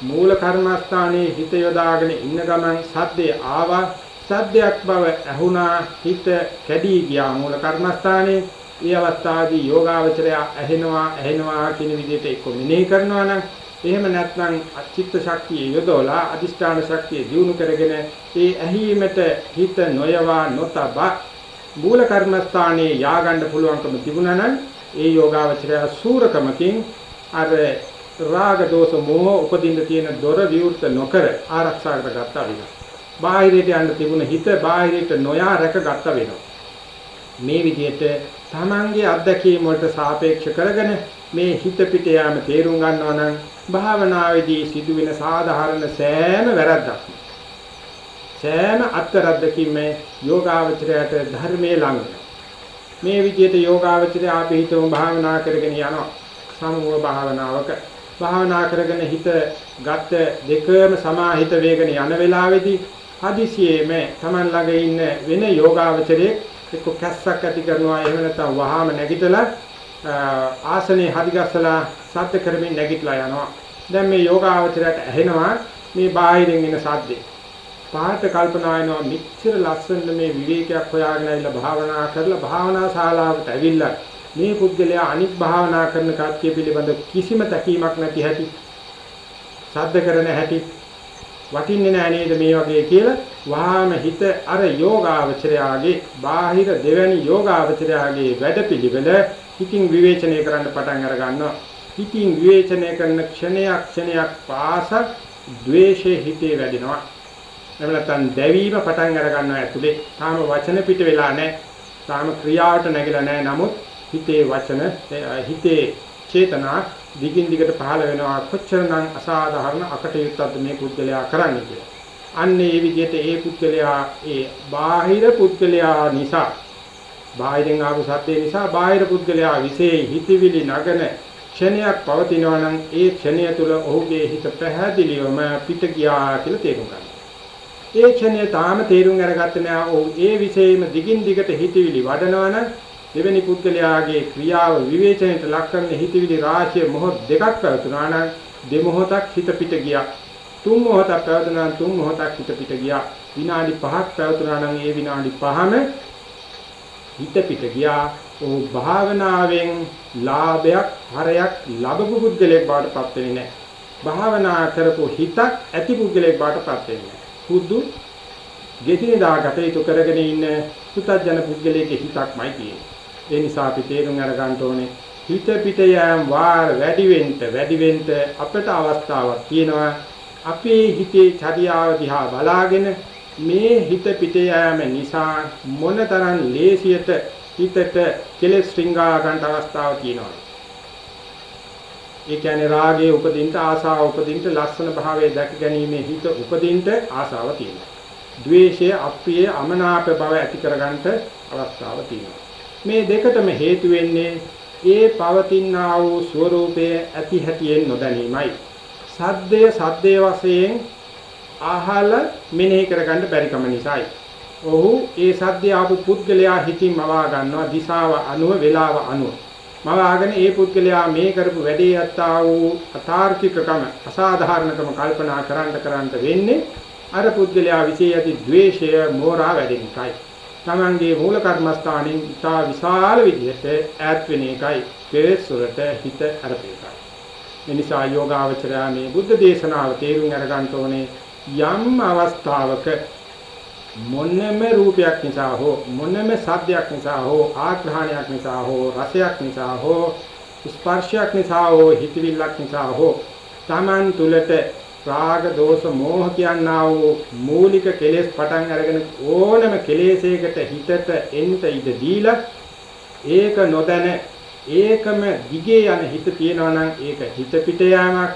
මූල කර්මස්ථානයේ හිත යොදාගෙන ඉන්න ගමන් සද්දේ ආවා සද්දයක් බව ඇහුණා හිත කැඩී ගියා මූල කර්මස්ථානයේ ඒ අවස්ථාවේදී යෝගාවචරය ඇහෙනවා ඇහෙනවා කියන විදිහට එක්ක මෙනෙහි කරනවා නම් එහෙම නැත්නම් අචිත්ත ශක්තිය යොදවලා අදිෂ්ඨාන ශක්තිය දියුණු කරගෙන ඒ ඇහිීමට හිත නොයවා නොතබ මූල කර්මස්ථානයේ ය아가න්න පුළුවන්කම තිබුණා නම් ඒ යෝගාවචරය සූරකමකින් අර රාග දෝෂ මෝහ උපදින්න තියෙන දොර විවෘත නොකර ආරක්ෂා කරගත්තා වෙනවා. බාහිරයට යන්න තිබුණ හිත බාහිරයට නොයා රැකගත්තා වෙනවා. මේ විදිහට තමන්ගේ අත්දැකීම් වලට සාපේක්ෂ කරගෙන මේ හිත පිට යාම තේරුම් ගන්නවා නම් භාවනාවේදී සිදුවෙන සාධාරණ සෑම වැරද්දක්ම සෑම අත්තරද්දකින්ම යෝගාවචරයට ධර්මයේ ළඟ. මේ විදිහට යෝගාවචරය අපි හිතමු භාවනා කරගෙන යනවා. සමූහ භාවනාවක. භාවනා කරගෙන හිත ගත දෙකම සමාහිත වේගන යන වෙලාවේදී හදිසියෙම Taman ළඟ ඉන්න වෙන යෝගාවචරයේ එක්ක කැස්සක් ඇති කරනවා එහෙම නැත්නම් වහාම නැගිටලා ආසනේ හදිගස්සලා සද්ද කරමින් නැගිටලා යනවා. දැන් මේ යෝගාවචරයට ඇහෙනවා මේ බාහිරින් එන සද්දේ. පාට කල්පනා වෙනවා මෙච්චර ලස්සන මේ විවේකයක් හොයාගෙන ඇවිල්ලා භාවනා කරලා භාවනා ශාලාවට ඇවිල්ලා මේ පුද්ගලයා අනිත් භාවනා කරන කට්ටිය පිළිබඳ කිසිම තැකීමක් නැති හැටි සද්ද කරන හැටි වටින්නේ නෑ නේද මේ වගේ කියලා වහාම හිත අර යෝගාවචරයාගේ බාහිර දෙවැනි යෝගාවචරයාගේ වැඩපිළිවෙල හිතින් විවේචනය කරන්න පටන් අර ගන්නවා. හිතින් විවේචනය කරන ක්ෂණයක් ක්ෂණයක් පාස ද්වේෂයේ හිතේ වැඩෙනවා. එහෙම නැත්නම් දැවීම පටන් අර ගන්නවා ඇතුලේ. තාම වචන පිට වෙලා නැහැ. තාම ක්‍රියාවට නැගිලා නැහැ. නමුත් හිතේ වචන හිතේ චේතනා දිගින් දිගට පහළ වෙනවා. කොච්චරනම් අසාධාරණ අකටයුත්තක්ද මේ පුද්ගලයා කරන්නේ කියලා. අන්න ඒ විදිහට ඒ පුද්ගලයා ඒ බාහිර පුද්ගලයා නිසා බාහිරින් ආපු සද්දේ නිසා බාහිර පුද්ගලයා විශේෂ හිතවිලි නගන ක්ෂණයක් පවතිනවා නම් ඒ ක්ෂණය තුළ ඔහුගේ හිත පැහැදිලිවම පිට ගියා කියලා තේරුම් ගන්න. ඒ ක්ෂණය තාම තේරුම් අරගත්තේ නෑ. ඔහු ඒ විශේෂම දිගින් දිගට හිතවිලි වඩනවා නම් දෙවෙනි පුද්ගලයාගේ ක්‍රියාව විවේචනයට ලක් කරන හිතවිලි රාශිය මොහොත් දෙකක් පැවතුනා නම් දෙමොහොතක් හිත පිට ගියා. තුන් මොහොතක් පැවතුනා තුන් මොහොතක් හිත පිට ගියා. විනාඩි 5ක් පැවතුනා නම් ඒ විනාඩි 5ම හිත පිට ගියා ਉਹ භාවනාවෙන් ලාභයක් හරයක් ලැබපු පුද්ගලයෙක් බවට පත් වෙන්නේ නැහැ. භාවනා කරපු හිතක් ඇති පුද්ගලයෙක් බවට පත් වෙන්නේ නැහැ. හුදු ගෙතිනදා ගත යුතු කරගෙන ඉන්න පුතත්ජන පුද්ගලයෙක්ගේ හිතක්මයි තියෙන්නේ. ඒ නිසා අපි තේරුම් අරගන්න ඕනේ හිත පිට යෑම වාර වැඩි වෙන්න වැඩි වෙන්න අපට අවස්ථාවක් තියෙනවා අපේ හිතේ චර්යාව දිහා බලාගෙන මේ හිත පිට යෑම නිසා මොනතරම් ලේසියට හිතට කෙලෙස් රිංගා ගන්න අවස්ථාවක් තියෙනවා. ඒ කියන්නේ රාගයේ උපදින්න ආසාව උපදින්න ලස්සන භාවයේ දැක ගැනීමේ හිත උපදින්න ආසාව තියෙනවා. ද්වේෂය අප්‍රිය අමනාප බව ඇති කරගන්න අවස්ථාව තියෙනවා. මේ දෙකටම හේතු වෙන්නේ ඒ පවතිනා වූ ස්වરૂපයේ ඇති හැටියෙන් නොදැනීමයි. සද්දය සද්දේ වශයෙන් අහල මෙනෙහි කරගන්න බැරි කම නිසායි. ඔහු ඒ සද්දය ආපු පුද්ගලයා හිතින් මවා ගන්නවා දිශාව අනුව වේලාව අනුව. මවාගෙන ඒ පුද්ගලයා මේ කරපු වැඩේ යත්තා වූ අතාර්කිකකම අසාධාරණකම කල්පනා කරන්න කරන්න වෙන්නේ අර පුද්ගලයා විශේෂ ඇති ද්වේෂය මෝරා වැඩෙන එකයි. තමන්ගේ මූල කර්මස්ථානින් ඉතා විශාල විදිහට ඈත් වෙන එකයි කෙලෙස් වලට හිත අරපේකයි. එනිසා යෝගාවචරය මේ බුද්ධ දේශනාව තේරුම් අරගන්න ඕනේ යම් අවස්ථාවක මොනම රූපයක් නිසා හෝ මොනම සද්දයක් නිසා හෝ ආග්‍රහණයක් නිසා හෝ රසයක් නිසා හෝ ස්පර්ශයක් නිසා හෝ හිතවිල්ලක් නිසා හෝ Taman තුලට රාග දෝෂ මෝහ කියනා වූ මූලික කෙලෙස් පටන් අරගෙන ඕනම කෙලෙසයකට හිතට එන්ට ඉඩ දීලා ඒක නොදැන ඒකම දිගේ යන හිත තියනවා නම් ඒක හිත පිට යාමක්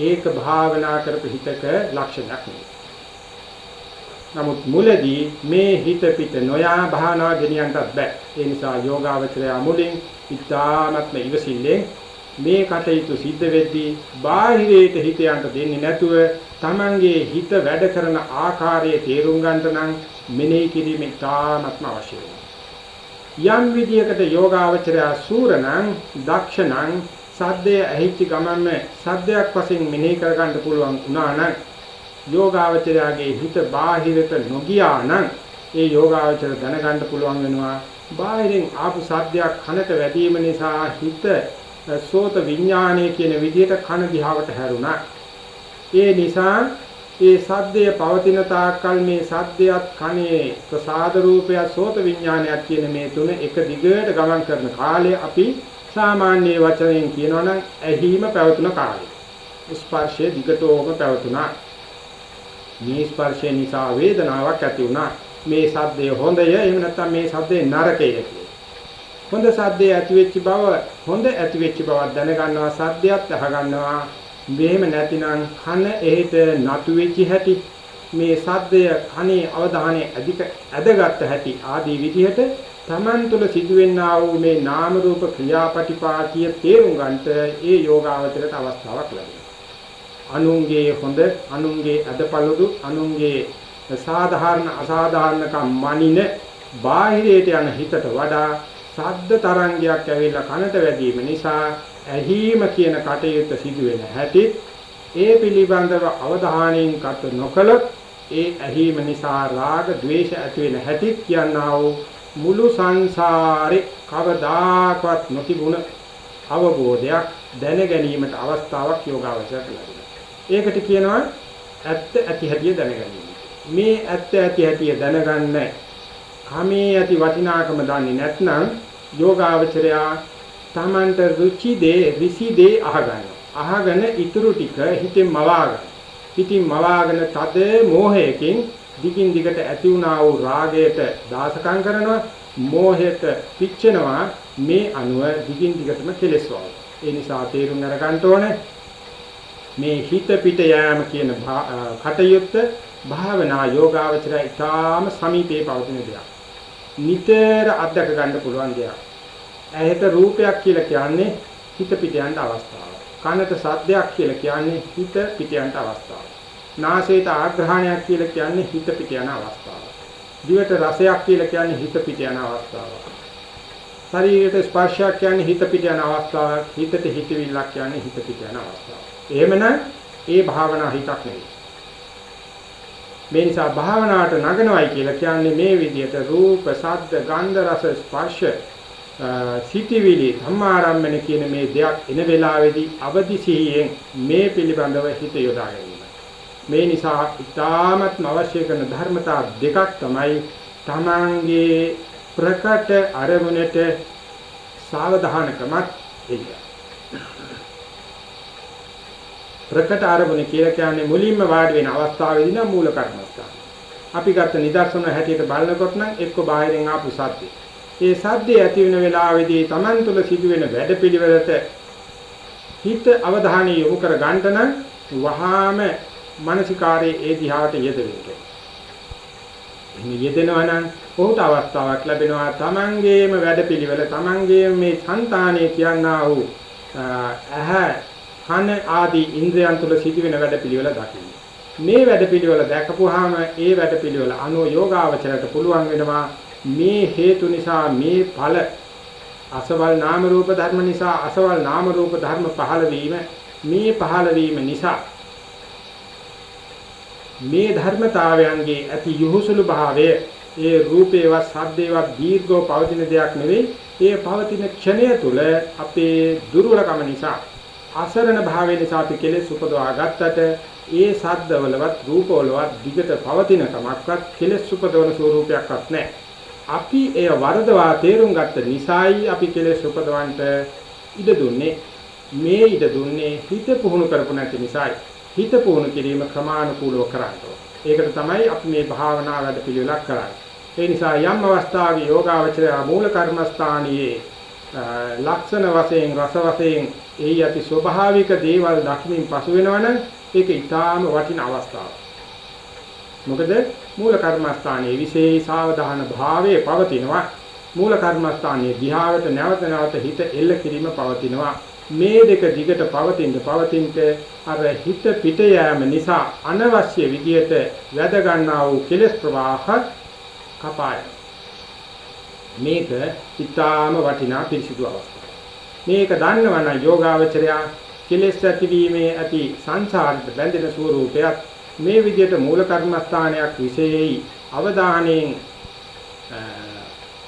ඒක භාවනා කරපු හිතක ලක්ෂණයක් නෙවෙයි. නමුත් මුලදී මේ හිත පිට නොයා භාවනා ගෙනියන්නත් බෑ. ඒ නිසා යෝගාවචරය මුලින් ඉතාමත්ම ඉවසිල්ලෙන් මේ කටයුතු සිද්ධ වෙද්දී බාහිරයට හිත යන්න දෙන්නේ නැතුව Tamange හිත වැඩ කරන ආකාරයේ තේරුම් ගන්නට නම් මෙනෙහි කිරීම ඉතාමත්ම අවශ්‍ය යම් විදියකට යෝගාවචරය සූරණං දක්ෂණං සද්දය ඇහිච්ච ගමන්ම සද්දයක් වශයෙන් මෙනෙහි කරගන්න පුළුවන් වුණා නම් යෝගාවචරයාගේ හිත බාහිරට නොගියා නම් ඒ යෝගාවචර දැනගන්න පුළුවන් වෙනවා. බාහිරින් ආපු සද්දයක් කනට වැදීම නිසා හිත සෝත විඥානය කියන විදිහට කන දිහාවට හැරුණා. ඒ නිසා ඒ සද්දය පවතින තාක්කල් මේ සද්දයක් කනේ ප්‍රසාද රූපය සෝත විඥානයක් කියන මේ තුන එක දිගට ගමන් කරන කාලය අපි සාමාන්‍ය වචනයෙන් කියනවනම් ඇහිම පැවතුන කාලය. ස්පර්ශයේ දිගටම පැවතුනා. මේ ස්පර්ශය නිසා වේදනාවක් ඇති වුණා. මේ සද්දය හොඳය එහෙම නැත්නම් මේ සද්දේ නරකය කියලා. හොඳ සද්දේ ඇති වෙච්ච බව හොඳ ඇති වෙච්ච බවක් දැනගන්නවා සද්දයක් අහගන්නවා මෙහෙම නැතිනම් කන එහෙට නතු වෙච්ච හැටි මේ සද්දය කනේ අවධානය අධික ඇදගත් හැටි ආදී විදිහට Taman තුල සිදුවෙනා වූ මේ නාම රූප ක්‍රියාපටිපාටිය තේරුම් ගන්නට ඒ යෝගාවචරයට අවස්ථාවක් ලැබෙනවා. අනුන්ගේ හොඳ අනුන්ගේ අදපළුදු අනුන්ගේ සාධාරණ අසාධාරණකම් මනින බාහිරයට යන හිතට වඩා ශබ්ද තරංගයක් ඇවිල්ලා කනට වැදීම නිසා ඇහිම කියන කටයුත්ත සිදු වෙන හැටි ඒ පිළිබඳව අවධානයෙන් කට නොකළොත් ඒ ඇහිම නිසා රාග ద్వේෂ ඇති වෙන හැටි කියනා වූ මුළු සංසාරේ කවදාකවත් නොතිබුණ අවබෝධයක් දැන ගැනීමට අවස්ථාවක් යෝගාවචරයට ලැබෙනවා. ඒකට කියනවා ඇත්ත ඇති හැටි දැනගැනීම. මේ ඇත්ත ඇති හැටි දැනගන්න කමේ ඇති වටිනාකම දන්නේ නැත්නම් යෝගාවචරයා තමන්ට රුචි දේ ඍසි දේ අහගන්න. අහගෙන ඊටු ටික හිතෙන් මවාගන්න. හිතින් මවාගෙන තද මෝහයකින් දිගින් දිගට ඇති වුණා වූ රාගයට දාසකම් කරනවා මෝහයට පිච්චෙනවා මේ අනුව දිගින් දිගටම කෙලෙස්වා. ඒ නිසා තේරුම් අරගන්න ඕනේ මේ හිත පිට යෑම කියන කටයුත්ත භාවනා යෝගාවචරය ඊටාම සමීපේ පවතින දෙයක්. නිතර අත්දක ගන්න පුළුවන් දෙයක්. ඇහෙට රූපයක් කියලා කියන්නේ හිත පිට යන අවස්ථාව. කනට ශබ්දයක් කියලා කියන්නේ හිත පිට යන අවස්ථාව. නාසයට ආග්‍රහණයක් කියලා කියන්නේ හිත පිට යන අවස්ථාව. දිවට රසයක් කියලා කියන්නේ හිත පිට යන අවස්ථාව. ශරීරයට ස්පර්ශයක් කියන්නේ හිත පිට යන අවස්ථාවක්. හිතට හිතවිල්ලක් කියන්නේ හිත පිට යන අවස්ථාවක්. එහෙමනම් ඒ භාවනා හිතක් නෙවෙයි. මේ නිසා භාවනාවට නගනවයි කියලා කියන්නේ මේ විදිහට රූප, ශබ්ද, ගන්ධ, රස, ස්පර්ශ සිටිවිලි ධම්මාරම්මන කියන මේ දෙයක් එන වෙලාවේදී අවදි සිහියෙන් මේ පිළිබඳව හිත යොදා ගැනීම. මේ නිසා ඉතාමත්ම අවශ්‍ය කරන ධර්මතා දෙකක් තමයි තමන්ගේ ප්‍රකට අරමුණට සාවධානකමත් එන්න. ප්‍රකට අරමුණ කියලා කියන්නේ මුලින්ම වාඩි වෙන අවස්ථාවේදී නම් මූල කර්මස්ථාන. අපි ගත්ත නිදර්ශන හැටියට බලනකොට නම් එක්ක බාහිරින් ආපු සද්දේ. ඒ සද්දේ ඇති වෙන වෙලාවේදී Taman තුල සිදුවෙන වැඩපිළිවෙලට හිත අවධානය යොමු කර ගන්නට නම් වහාම මානසිකාරයේ ඒ දිහාට යෙදෙන්න. එහෙම යෙදෙනවා නම් ඔහුට අවස්ථාවක් ලැබෙනවා තමන්ගේම වැඩපිළිවෙල තමන්ගේම මේ సంతානය කියනා වූ ඇහැ කන ආදී ඉන්ද්‍රයන් තුල සිදුවෙන වැඩපිළිවෙල දකින්න. මේ වැඩපිළිවෙල දැකපුවාම ඒ වැඩපිළිවෙල අනුව යෝගාවචරයට පුළුවන් වෙනවා මේ හේතු නිසා මේ ඵල අසවල් නාම රූප ධර්ම නිසා අසවල් නාම රූප ධර්ම පහළ වීම මේ පහළ වීම නිසා මේ ධර්මතාවයන්ගේ ඇති යොහුසුළු භාවය ඒ රූපේවත් සද්දේවත් දීර්ඝව පවතින දෙයක් නෙවෙයි ඒ පවතින ක්ෂණය තුල අපේ දුර්වලකම නිසා අසරණ භාවය නිසා අපි කෙලෙස් උපදවා ගත්තට ඒ සද්දවලවත් රූපවලවත් දිගට පවතින කමක්වත් කෙලෙස් උපදවන ස්වરૂපයක්වත් නැහැ. අපි එය වරදවා තේරුම් ගත්ත නිසායි අපි කෙලෙස් උපදවන්නට ඉඩ දුන්නේ. මේ ඉඩ දුන්නේ හිත පුහුණු කරපු නැති නිසායි. හිත පුහුණු කිරීම ක්‍රමානුකූලව කරන්නේ. ඒකට තමයි අපි මේ භාවනා වැඩ පිළිවෙලක් කරන්නේ. ඒ නිසා යම් අවස්ථාවේ යෝගාවචරය මූල කර්මස්ථානයේ ලක්ෂණ වශයෙන් රස වශයෙන් එහි ඇති ස්වභාවික දේවල් දකිමින් පසු වෙනවනම් ඒක ඊටාම වටින අවස්ථාවක්. මොකද මූල කර්මස්ථානයේ විශේෂ සාවධාන භාවයේ පවතිනවා. මූල කර්මස්ථානයේ දිහාවට නැවත නැවත හිත එල්ල කිරීම පවතිනවා. මේ දෙක දිගට පවතින පවතිනට අර හිත පිට යෑම නිසා අනවශ්‍ය විදියට වැද ගන්නා වූ කෙලෙස් ප්‍රවාහ කපාය. මේක ඊටාම වටිනා පිරිසිදු අවස්ථාවක්. මේක දන්නවනම් යෝගාවචරයා කෙලෙස් ඇතිවීමේ ඇති සංසාරයට බැඳෙන ස්වરૂපයක් මේ විදිහට මූල කර්මස්ථානයක් විශේෂයි. අවධානයෙන්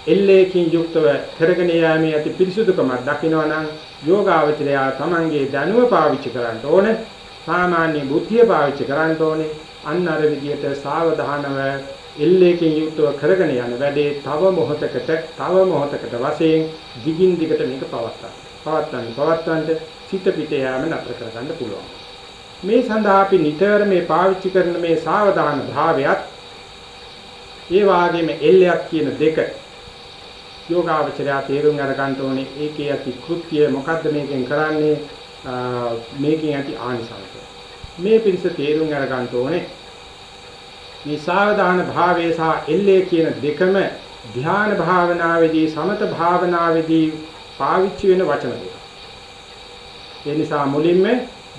එල්ලේකින් යුක්තව කරගෙන යාමේ ඇති පිරිසුදුකමක් දකිනවනම් යෝගාවචරයා තමන්ගේ දැනුම පාවිච්චි කරන්න ඕනේ. සාමාන්‍ය බුද්ධිය පාවිච්චි කරන්න ඕනේ. අන්න අර විදිහට සාවධානව එල්ලේකින් යුක්තව කරගෙන යන වැඩේ තව මොහොතකට තව මොහොතකට වශයෙන් දිගින් දිගට මේක පවත්වා. පවත්වන්න පවත්වන්න. සිත පිට යාම නතර කරගන්න පුළුවන්. මේ සඳහා අපි නිතර මේ පාවිච්චි කරන මේ සාවධාන භාවයත් ඒ වාගේම එල්ලයක් කියන දෙක යෝගාවචරය තේරුම් අරගන්න ඕනේ ඒකේ ඇති කෘත්‍යය මොකද්ද මේකෙන් කරන්නේ මේකෙන් ඇති ආනිසංස මේ පිරිස තේරුම් අරගන්න ඕනේ මේ සාවධාන භාවයේ සහ එල්ලේ කියන දෙකම ධ්‍යාන භාවනාවේදී සමත භාවනාවේදී පාවිච්චි වෙන වචන දෙක. ඒ නිසා මුලින්ම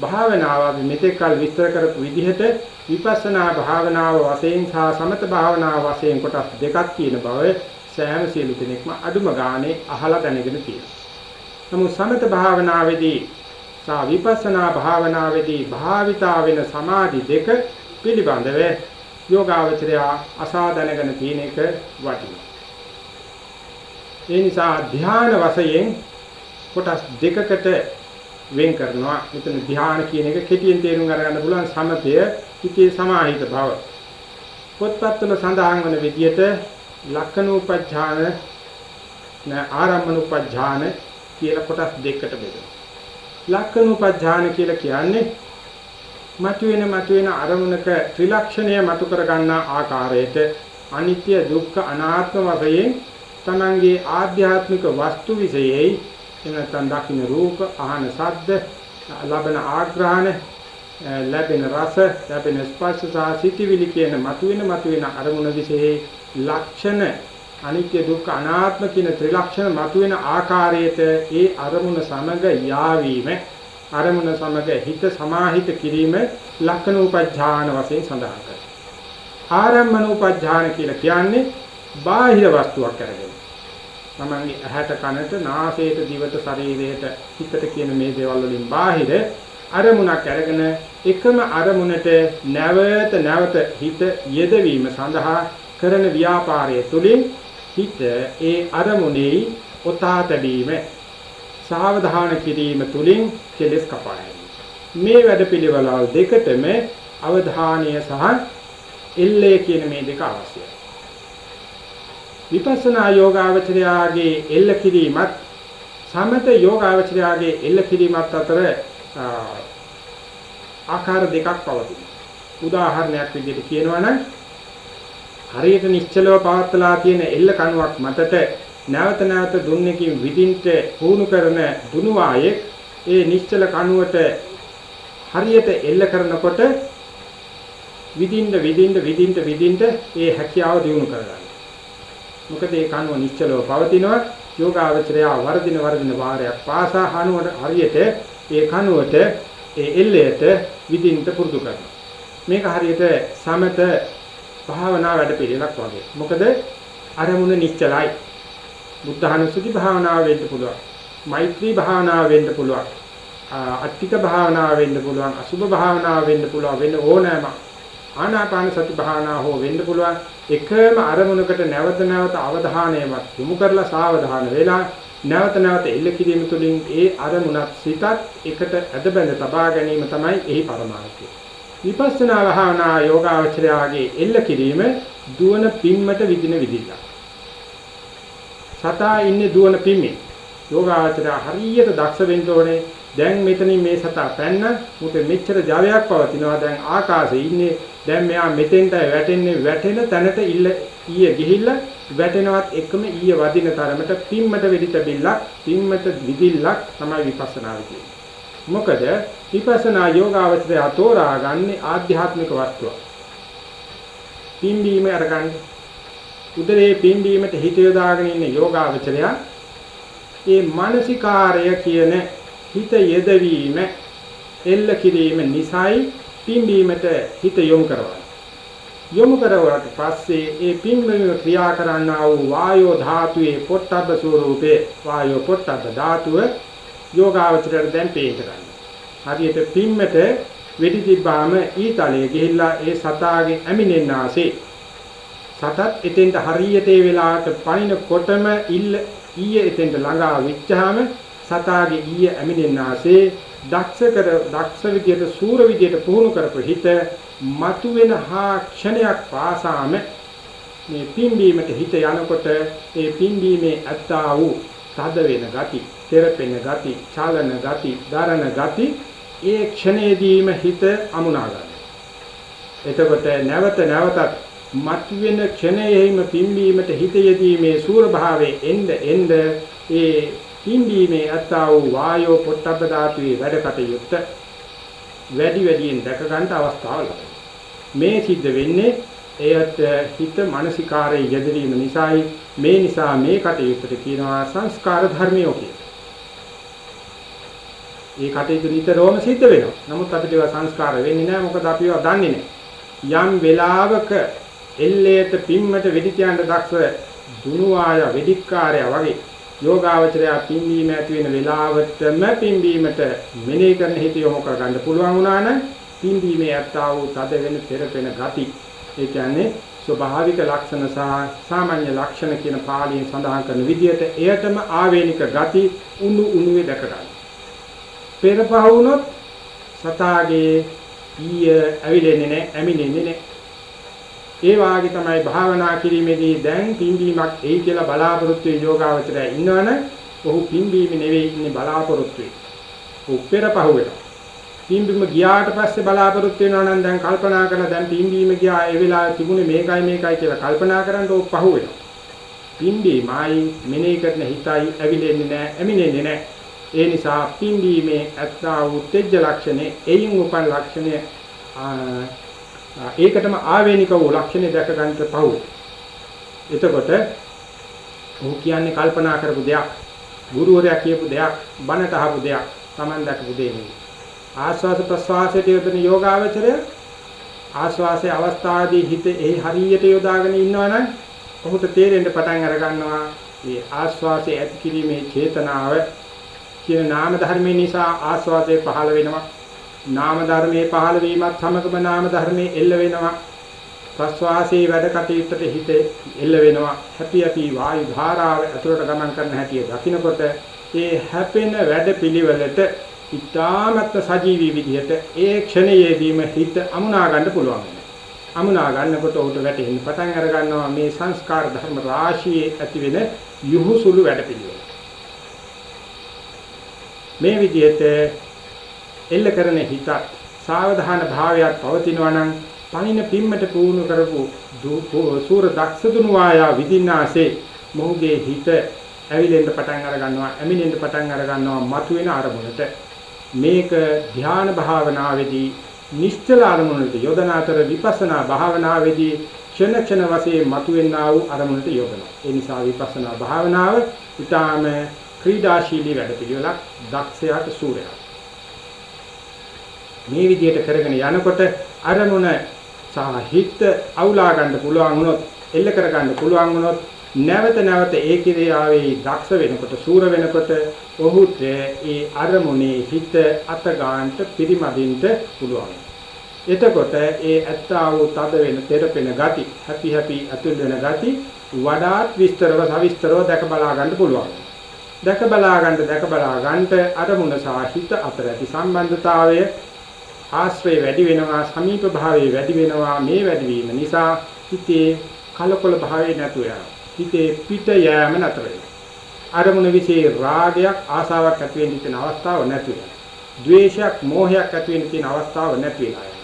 භාවනාව අපි මෙතෙක් කල විස්තර කරපු විදිහට විපස්සනා භාවනාව වශයෙන් සහ සමත භාවනාව වශයෙන් කොටස් දෙකක් තියෙන බව සෑම සියලු කෙනෙක්ම අඩුම ගානේ අහලා දැනගෙන තියෙනවා. නමුත් සමත භාවනාවේදී සහ විපස්සනා භාවනාවේදී භාවිතා වෙන සමාධි දෙක පිළිබඳව යෝගාවචරය අසා දැනගෙන තියෙන එක වටිනවා. ඒ නිසා ධ්‍යාන වශයෙන් කොටස් දෙකකට වෙන් කරනවා. මෙතන ධ්‍යාන කියන එක කෙටියෙන් තේරුම් ගන්න පුළුවන් සමතය හිතේ සමාහිත බව. පොත්පත්වල සඳහන් වන විදිහට ලක්ෂණෝපඥාන න ආරම්මනෝපඥාන කියලා කොටස් දෙකකට බෙදෙනවා. ලක්ෂණෝපඥාන කියලා කියන්නේ මතුවෙන මතුවෙන අරමුණක ත්‍රිලක්ෂණය මතු කර ගන්නා ආකාරයට අනිත්‍ය දුක්ඛ අනාත්ම වශයෙන් තමන්ගේ ආධ්‍යාත්මික වස්තු විශේෂයි එනතන් දකින්න රූප අහන ශබ්ද ලබන ආග්‍රහණ ලැබෙන රස ලැබෙන ස්පර්ශ සහ සිතිවිලි කියන මතුවෙන මතුවෙන අරමුණ විශේෂයි ලක්ෂණ අනිත්‍ය දුක්ඛ අනාත්ම කියන ත්‍රිලක්ෂණ මතුවෙන ආකාරයට ඒ අරමුණ සමග යාවීම අරමුණ සමග හිත සමාහිත කිරීම ලක්ෂණ උපඥාන වශයෙන් සඳහන් කරනවා. ආරම්මන උපඥාන කියලා කියන්නේ බාහිර වස්තුවක් අරගෙන. තමන්ගේ ඇහැට කනට නාසයට දිවට ශරීරයට හිතට කියන මේ දේවල් වලින් බාහිර අරමුණක් අරගෙන එකම අරමුණට නැවත නැවත හිත යෙදවීම සඳහා කරන ව්‍යාපාරය තුළින් හිත ඒ අරමුණේ ඔතා තැබීම සාවධාන කිරීම තුළින් කෙලස් කපා මේ වැඩපිළිවෙල දෙකටම අවධානය සහ එල්ලේ කියන මේ දෙක අවශ්‍යයි. විපස්සනා යෝගාවචරයාගේ එල්ල කිරීමත් සමත යෝගාවචරයාගේ එල්ල කිරීමත් අතර ආකාර දෙකක් පවතිනවා. උදාහරණයක් විදිහට කියනවා නම් හරියට නිශ්චලව පවත්ලා තියෙන එල්ල කණුවක් මතට නැවත නැවත දුන්නකින් විදින්ට පුහුණු කරන දුනුවායේ ඒ නිශ්චල කණුවට හරියට එල්ල කරනකොට විදින්න විදින්න විදින්න විදින්න ඒ හැකියාව දිනු කරගන්න. මොකද ඒ කනුව නිශ්චලව පවතිනවා යෝගාවචරය වර්ධින වර්ධින වාරයක් පාසා හනුවට හරියට ඒ කනුවට ඒ එල්ලයට විදින්න පුරුදු කරනවා. මේක හරියට සමත භාවනා වැඩ පිළිලක් වගේ. මොකද අරමුණ නිශ්චලයි. බුද්ධහනුසුති භාවනාව වෙන්න පුළුවන්. මෛත්‍රී භාවනාව වෙන්න පුළුවන්. අට්ටික භාවනාව වෙන්න පුළුවන්. අසුභ භාවනාව වෙන්න පුළුවන්. වෙන්න ඕනෑම ආනාපාන සති භාවනාව හෝ වෙන්න පුළුවන්. එකම අරමුණකට නැවත නැවත අවධානයවත් යොමු කරලා සාවධාන වෙලා නැවත නැවත එල්ල කිරීම තුළින් ඒ අරමුණත් සිතත් එකට ඇදබැඳ තබා ගැනීම තමයි එහි පරමාර්ථය. විපස්සනා භාවනා යෝගාවචරයාගේ එල්ල කිරීම දුවන පිම්මට විදින විදිල්ල. සතා ඉන්නේ දුවන පිම්මේ. යෝගාවචරය හරියට දක්ෂ වෙන්න ඕනේ. දැන් මෙතනින් මේ සතා පැන්න මුට මෙච්චර ජවයක් පවතිනවා දැන් ආකාශයේ ඉන්නේ දැන් මෙයා මෙතෙන්ට වැටෙන්නේ වැටෙන තැනට ඉල්ල ඊය ගිහිල්ලා වැටෙනවත් එකම ඊය වදින තරමට පිම්මට වෙඩි තැබිල්ලක් පිම්මට විදිල්ලක් තමයි විපස්සනා කියන්නේ. මොකද විපස්සනා යෝගාවචරය අතෝරා ගන්නේ ආධ්‍යාත්මික වස්තුවක්. පිම්බීම අරගන්නේ. උදරේ පිම්බීමට හිත යොදාගෙන ඉන්න යෝගාවචරය ඒ මානසිකාරය කියන හිත යෙදවීම එල්ල කිරීම නිසයි පිම්බීමට හිත යොමු කරවන්නේ. යොමු කරවට පස්සේ ඒ පිම්බීම ක්‍රියා කරන්නා වූ වායෝ ධාතුවේ පොට්ටබ්බ ස්වරූපේ වායෝ පොට්ටබ්බ ධාතුව යෝගාවචරයට දැන් පේන්න ගන්නවා. හරියට පිම්මට වෙඩි තිබ්බාම ඊතලයේ ගිහිල්ලා ඒ සතාගේ ඇමිනෙන්න ආසේ සතත් එතෙන්ට හරියට ඒ වෙලාවට පනිනකොටම ඉල්ල ඊයේ එතෙන්ට ළඟා වෙච්චාම සතාගේ ඊයේ ඇමිනෙන්න ආසේ දක්ෂ කර දක්ෂ විදියට සූර විදියට පුහුණු කරපු හිත මතුවෙන හා ක්ෂණයක් පාසාම මේ පිම්බීමට හිත යනකොට ඒ පිම්බීමේ ඇත්තා වූ තද වෙන ගති, තෙරපෙන ගති, චලන ගති, දරණ ගති ඒ ක්ෂණයේදීම හිත අමුණා ගන්නවා. එතකොට නැවත නැවතත් මතුවෙන ක්ෂණයෙහිම පිම්බීමට හිත යෙදීමේ සූර භාවයේ එන්න එන්න ඒ පිම්බීමේ අත්තා වූ වායෝ පොට්ටබ්බ ධාතුවේ වැඩ කටයුත්ත වැඩි වැඩියෙන් දැක ගන්න අවස්ථාව ලැබෙනවා. මේ සිද්ධ වෙන්නේ එයත් හිත මානසිකාරයේ යෙදවීම නිසායි මේ නිසා මේ කටයුත්තට කියනවා සංස්කාර ධර්මියෝ කියලා. ඒ කටයුතු නිතරම සිද්ධ වෙනවා. නමුත් අපිට ඒවා සංස්කාර වෙන්නේ නැහැ මොකද අපි ඒවා දන්නේ නැහැ. යම් වෙලාවක එල්ලේට පිම්මට වෙඩි තියන්න දක්ෂ දුනුආය වෙඩික්කාරය වගේ යෝගාවචරය පිම්බීම ඇති වෙන වෙලාවටම පිම්බීමට මෙනෙහි කරන හිත යොමු කර ගන්න පුළුවන් වුණා නම් පිම්බීමේ යත්තා වූ තද වෙන පෙරපෙන ගති ඒ කියන්නේ ස්වභාවික ලක්ෂණ සහ සාමාන්‍ය ලක්ෂණ කියන පාළියෙන් සඳහන් කරන විදිහට එයටම ආවේනික ගති උණු උණුවේ දැක ගන්න. පෙරපහුනොත් සතාගේ ඊය ඇවිලෙන්නේ නැහැ, ඇමිනෙන්නේ නැහැ. ඒ වාගේ තමයි භාවනා කිරීමේදී දැන් පිම්බීමක් එයි කියලා බලාපොරොත්තු වෙන යෝගාවචරය ඉන්නවනේ ඔහු පිම්බීම නෙවෙයි ඉන්නේ බලාපොරොත්තු වෙන්නේ. ඔහු පෙරපහු වෙනවා. පිම්බීම ගියාට පස්සේ බලාපොරොත්තු වෙනවා නම් දැන් කල්පනා කරලා දැන් පිම්බීම ගියා ඒ වෙලාවේ තිබුණේ මේකයි මේකයි කියලා කල්පනා කරන් ඔහු පහු වෙනවා. පිම්බීමයි මෙනෙහි කරන හිතයි ඇවිලෙන්නේ නැහැ, ඇමිනෙන්නේ නැහැ. ඒ නිසා පිම්බීමේ ඇත්තා වූ තෙජ්ජ ලක්ෂණේ එයින් උපන් ලක්ෂණය ඒකටම ආවේනික වූ ලක්ෂණේ දැක ගන්නට පහු. එතකොට ඔහු කියන්නේ කල්පනා කරපු දෙයක්, ගුරුවරයා කියපු දෙයක්, බණට අහපු දෙයක්, Taman දැකපු දෙයක් නෙවෙයි. ආස්වාද ප්‍රස්වාසයේ යෙදෙන යෝගාවචරය ආස්වාසයේ අවස්ථාවේදී හිත එහි හරියට යොදාගෙන ඉන්නවනම් ඔහුට තේරෙන්න පටන් අර ගන්නවා මේ ආස්වාසයේ ඇති කිරීමේ චේතනාව කියන නාම ධර්මේ නිසා ආස්වාදයේ පහළ වෙනවා. නාම ධර්මයේ පහළ වීමත් සමගම නාම ධර්මයේ එල්ල වෙනවා. ප්‍රස්වාසයේ වැඩ කටයුත්තට හිත එල්ල වෙනවා. හැපි හැපි වායු ධාරාව ඇතුළට ගමන් කරන හැටි දකින්නකොට ඒ හැපෙන වැඩ පිළිවෙලට ඉතාමත් සජීවී විදිහට ඒ ක්ෂණයේදීම හිත අමුණා ගන්න පුළුවන්. අමුණා ගන්නකොට උට වැටෙන්න පටන් අර ගන්නවා මේ සංස්කාර ධර්ම රාශියේ ඇති වෙන යහුසුළු වැඩ පිළිවෙල. මේ විදිහට එල්ල කරන හිතත් සාවධාන භාවයක් පවතිනවා නම් පණින පිම්මට පුහුණු කරපු සූර දක්ෂ දුනුවායා විදින්නාසේ මොහුගේ හිත ඇවිලෙන්න පටන් අර ගන්නවා ඇමිනෙන්න පටන් අර ගන්නවා මතුවෙන අරමුණට මේක ධ්‍යාන භාවනාවේදී නිශ්චල අරමුණට යොදන අතර විපස්සනා භාවනාවේදී ක්ෂණ ක්ෂණ වශයෙන් මතුවෙනා වූ අරමුණට යොදනවා. ඒ නිසා විපස්සනා භාවනාව ඊටාම ක්‍රීඩාශීලී වැඩපිළිවෙලක් දක්ෂයාට සූරයාට. මේ විදිහට කරගෙන යනකොට අරමුණ සහ හිත අවුලා ගන්න පුළුවන් වුණොත් එල්ල කර ගන්න පුළුවන් වුණොත් නැවත නැවත ඒ ක්‍රියාවේ දක්ෂ වෙනකොට සූර වෙනකොට ඔහුට ඒ අරමුණේ හිත අත ගන්නට පිරිමදින්ට පුළුවන්. එතකොට ඒ ඇත්තා වූ තද වෙන තෙරපෙන ගති, හැපි හැපි අතුල් වෙන ගති වඩාත් විස්තරව සවිස්තරව දැක බලා ගන්න පුළුවන්. දැක බලා ගන්න දැක බලා ගන්නට අරමුණ සහ හිත අතර ඇති සම්බන්ධතාවය ආශ්‍රය වැඩි වෙනවා සමීප භාවයේ වැඩි වෙනවා. මේ වැඩි වීම නිසා හිතේ කලකොල භාවයේ නැතු වෙනවා. හිතේ පිට යෑම නැතර වෙනවා. අරමුණ વિશે රාගයක් ආසාවක් ඇති වෙන්න තියෙන අවස්ථාව නැති වෙනවා. ද්වේෂයක් මෝහයක් ඇති වෙන්න තියෙන අවස්ථාව නැති වෙනවා.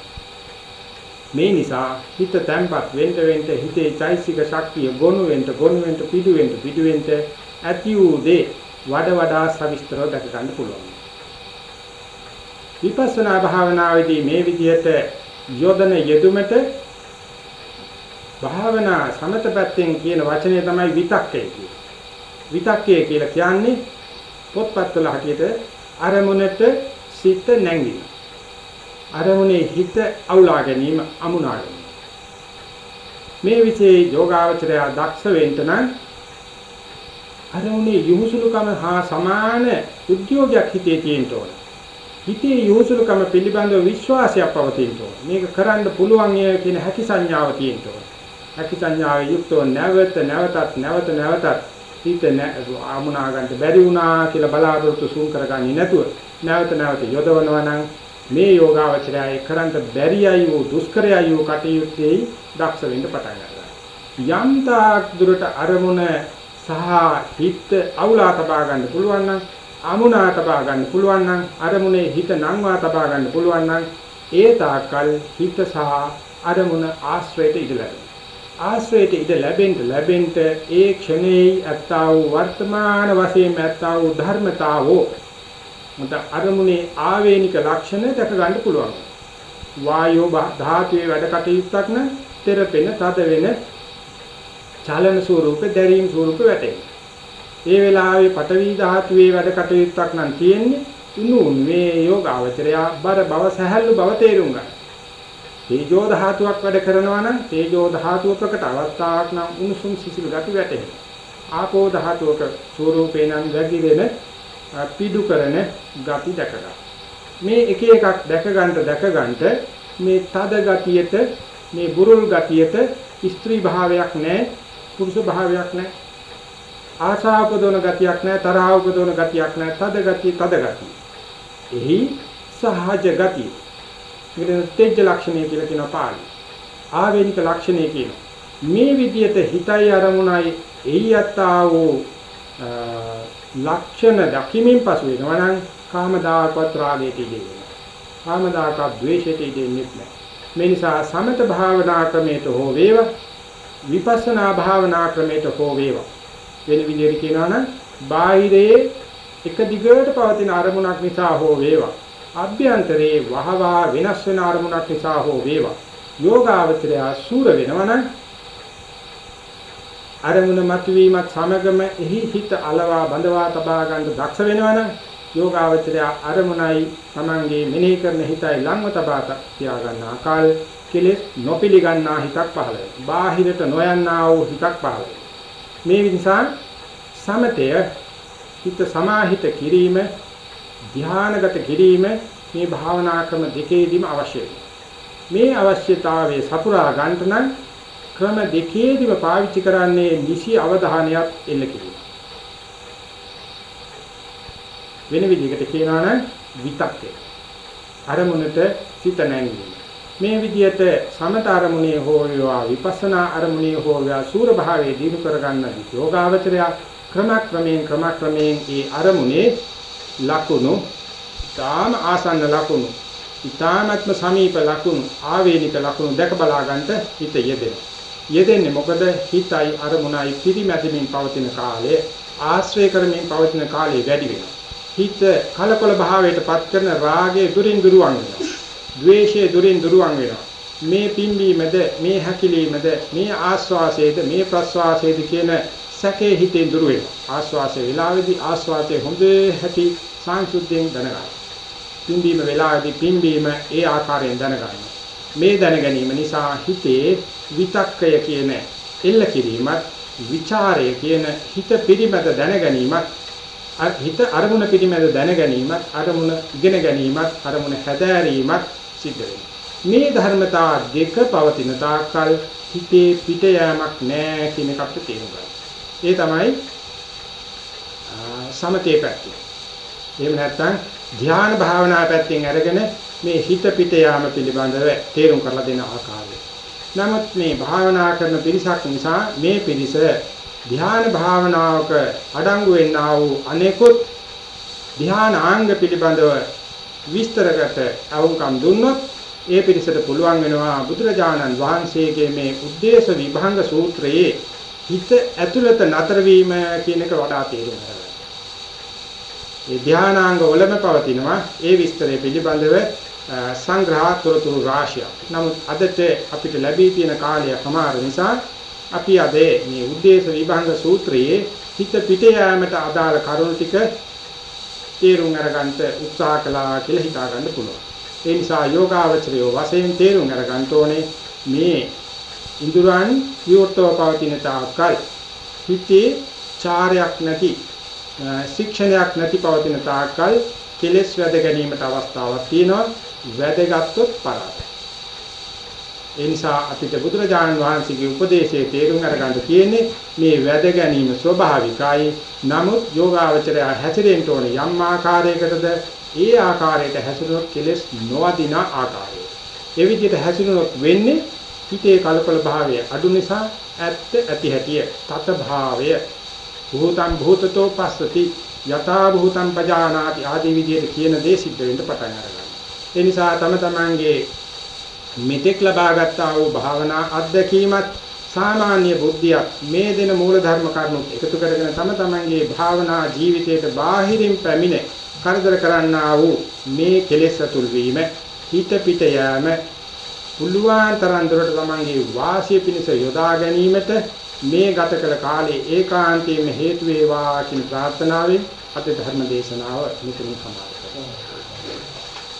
මේ නිසා හිත තැම්පත් වෙන්න වෙන්න හිතේ චෛසික ශක්තිය ගොනු වෙන්න ගොනු වෙන්න පිටු වෙන්න පිටු වෙන්න ඇති වූ දේ වඩ වඩා සවිස්තරව දැක ගන්න පුළුවන්. විපස්සනා භාවනාවේදී මේ විදිහට යොදන යෙදුමට භාවනා සමත පැත්තෙන් කියන වචනේ තමයි විතක්කය කියන්නේ. විතක්කය කියලා කියන්නේ පොත්පත්වල හැටියට අරමුණට සිත නැංගීම. අරමුණේ හිත අවුලා ගැනීම අමුණා ගැනීම. මේ විශේෂ යෝගාවචරය දක්ෂ වෙන්න නම් අරමුණේ යොමුසුලුකම හා සමාන උද්‍යෝගයක් හිතේ තියෙන්න ඕන. හිතේ යොසුලකම පිළිබඳව විශ්වාසයක් පවතින්න ඕන. මේක කරන්න පුළුවන් කියන හැකි සංඥාව තියෙන්න ඕන. හැකි සංඥාවේ යුක්තව නැවත නැවතත් නැවත නැවතත් හිත ආමුණා ගන්න බැරි වුණා කියලා බලාපොරොත්තු සූම් කරගන්නේ නැතුව නැවත නැවත යොදවනවා නම් මේ යෝගාවචරයයි කරන්න බැරියයි වූ දුෂ්කරයයි වූ කටයුත්තේ දක්ෂ වෙන්න පටන් ගන්නවා. යම් තාක් දුරට අරමුණ සහ හිත අවුලා තබා ගන්න පුළුවන් නම් අමුණා තබා ගන්න පුළුවන් නම් අරමුණේ හිත නංවා තබා ගන්න පුළුවන් නම් ඒ තාක්කල් හිත සහ අරමුණ ආශ්‍රයයට ඉඩ ලැබෙනවා. ආශ්‍රයයට ඉඩ ලැබෙන්න ලැබෙන්න ඒ ක්ෂණේ ඇත්තා වූ වර්තමාන වශයෙන් ඇත්තා වූ ධර්මතාවෝ මත අරමුණේ ආවේනික ලක්ෂණ දැක ගන්න පුළුවන්. වායෝ ධාතුවේ වැඩ කටයුත්තක් නම් තෙරපෙන තද වෙන චලන ස්වරූපේ දැරීම් ස්වරූපේ වැටෙනවා. ඒ වෙලාවේ පටවි ධාතුවේ වැඩ කටයුත්තක් නම් තියෙන්නේ උණු මේ යෝගාවචරය බර බව සහැල්ලු බව තේරුම් ගන්න. තේජෝ ධාතුවක් වැඩ කරනවා නම් තේජෝ ධාතුව ප්‍රකට අවස්ථාවක් නම් උණුසුම් සිසිල් ගති වැටෙනවා. ආපෝ ධාතුවක ස්වરૂපේ නම් වැగిරෙන පිඩු කරන ගති දැක මේ එක එකක් දැක ගන්නට දැක ගන්නට මේ තද ගතියට මේ බුරුල් ගතියට ස්ත්‍රී භාවයක් නැහැ පුරුෂ භාවයක් නැහැ ආශා උපදවන ගතියක් නැහැ තරහ උපදවන ගතියක් නැහැ තද ගතිය තද ගතිය. එහි සහජ ගතිය. මේකට තේජ ලක්ෂණය කියලා කියන පාළි. ආවේනික ලක්ෂණය කියන. මේ විදිහට හිතයි අරමුණයි එයියත්තා වූ ලක්ෂණ දකිමින් පසු වෙනවා නම් කාමදායකවත් රාගයට ඉදෙන්නේ. කාමදායක ද්වේෂයට ඉදෙන්නේ නැහැ. මේ නිසා සමත භාවනා ක්‍රමයට හෝ වේවා විපස්සනා භාවනා ක්‍රමයට හෝ වේවා වෙන විදිහට කියනවා නම් බාහිරයේ එක දිගට පවතින අරමුණක් නිසා හෝ වේවා අභ්‍යන්තරයේ වහවා වෙනස් වෙන අරමුණක් නිසා හෝ වේවා යෝගාවචරය සූර වෙනවනම් අරමුණ මතුවීමත් සමගම එහි හිත අලවා බඳවා තබා ගන්න දක්ෂ වෙනවනම් යෝගාවචරය අරමුණයි Tamange මෙනෙහි කරන හිතයි ලංව තබා තියා ගන්න ආකාර කෙලෙස් නොපිලිගන්නා හිතක් පහළ වෙනවා. බාහිරට නොයන්නා වූ හිතක් පහළ වෙනවා. මේ නිසා සමතය හිත සමාහිත කිරීම ධානාගත කිරීම මේ භාවනා ක්‍රම දෙකේදීම අවශ්‍යයි. මේ අවශ්‍යතාවයේ සපුරා ගන්නට නම් ක්‍රම දෙකේදීම පාවිච්චි කරන්නේ නිසි අවධානයක් එල්ල කිරීම. වෙන විදිහකට කියනවා නම් විතක්කය. අරමුණට සිත නැංවීම. මේ විදිහට සමත අරමුණේ හෝ වේවා විපස්සනා අරමුණේ හෝ වේවා සූර භාවයේ දීර්ඝ කරගන්න යෝගාවචරය ක්‍රමක්‍රමයෙන් ක්‍රමක්‍රමයෙන් ඒ අරමුණේ ලකුණු තාම ආසන්න ලකුණු ඊ타ත්ම සමීප ලකුණු ආවේනික ලකුණු දැක බලා ගන්නට හිත යෙදෙනවා යෙදෙන්නේ මොකද? හිතයි අරමුණයි පිරිමැදමින් පවතින කාලය ආශ්‍රය කරමින් පවතින කාලය වැඩි වෙනවා. හිත කලකොල භාවයට පත් කරන රාගයේ දුරින් දුරවන් වෙනවා ද්වේෂය දුරින් දුරවන් වෙනවා. මේ පිම්බීමද මේ හැකිලීමද මේ ආස්වාසයේද මේ ප්‍රස්වාසයේද කියන සැකේ හිතෙන් දුර වෙනවා. ආස්වාසයේ වෙලාවේදී ආස්වාසයේ හොඳ හැටි සංසුද්ධියෙන් දැනගන්න. පිම්බීම වෙලාවේදී පිම්බීම ඒ ආකාරයෙන් දැනගන්න. මේ දැන ගැනීම නිසා හිතේ විතක්කය කියන එල්ල කිරීමත් ਵਿਚාරය කියන හිත පිරිමැද දැන ගැනීමත් හිත අරමුණ පිරිමැද දැන ගැනීමත් අරමුණ ඉගෙන ගැනීමත් අරමුණ හැදෑරීමත් සිද්ධ වෙනවා. මේ ධර්මතා දෙක පවතින තාක්කල් හිතේ පිට යෑමක් නැහැ කියන එක අපිට තේරුම් ගන්න. ඒ තමයි සමතේ පැත්ත. එහෙම නැත්නම් ධ්‍යාන භාවනා පැත්තෙන් අරගෙන මේ හිත පිට යාම පිළිබඳව තේරුම් කරලා දෙන ආකාරය. නමුත් මේ භාවනා කරන පිරිසක් නිසා මේ පිරිස ධ්‍යාන භාවනාවක අඩංගු වෙන්නා වූ අනෙකුත් ධ්‍යානාංග පිළිබඳව විස්තරකට අවුම්කම් දුන්නොත් ඒ පිරිසට පුළුවන් වෙනවා බුදුරජාණන් වහන්සේගේ මේ උද්දේශ විභංග සූත්‍රයේ හිත ඇතුළත නතර වීම කියන එක වඩා තේරුම් ගන්න. ඒ ධානාංග වලම පවතිනවා ඒ විස්තරය පිළිබඳව සංග්‍රහතොරතුරු රාශිය. නමුත් අදට අපිට ලැබී තියෙන කාලය සමාර නිසා අපි අද මේ උද්දේශ විභංග සූත්‍රයේ හිත පිට යාමට අදාළ කරුණු ටික තේරුම් අරගන්න උත්සාහ කළා කියලා හිතා ගන්න පුළුවන්. ඒ නිසා යෝගාවචරය වශයෙන් තේරුම් අරගන්න ඕනේ මේ ඉඳුරන් විවෘතව පවතින තාක්කල් හිතේ චාරයක් නැති ශික්ෂණයක් නැති පවතින තාක්කල් කෙලෙස් වැද ගැනීමට අවස්ථාවක් තියෙනවා වැදගත්ොත් පරාදයි ඒ නිසා අපිට බුදුරජාණන් වහන්සේගේ උපදේශයේ තේරුම් අරගන්න තියෙන්නේ මේ වැද ගැනීම ස්වභාවිකයි. නමුත් යෝගාවචරය හැසිරෙන්න ඕන යම් ආකාරයකටද ඒ ආකාරයට හැසිරුණොත් කෙලෙස් නොවදින ආකාරය. ඒ විදිහට හැසිරුණොත් වෙන්නේ හිතේ කලකොල භාවය අඩු නිසා ඇත්ත ඇති හැටිය තත භාවය. භූතං භූතතෝ පස්සති යථා භූතං පජානාති ආදී විදිහට කියන දේ සිද්ධ වෙන්න පටන් අරගන්නවා. ඒ නිසා තම තමන්ගේ මෙතෙක් ලබාගත් ආ වූ භාවනා අත්දැකීමත් සාමාන්‍ය බුද්ධියක් මේ දෙන මූල ධර්ම කරුණු එකතු කරගෙන තම තමන්ගේ භාවනා ජීවිතයට බාහිරින් පැමිණ කරදර කරන්නා වූ මේ කෙලෙස් අතුල් වීම හිත පිට යෑම පුළුවන් තරම් දුරට තමන්ගේ වාසිය පිණිස යොදා ගැනීමට මේ ගත කළ කාලේ ඒකාන්තයෙන්ම හේතු වේවා කියන ප්‍රාර්ථනාවෙන් අද ධර්ම දේශනාව මෙතනින් සමාප්ත කරනවා.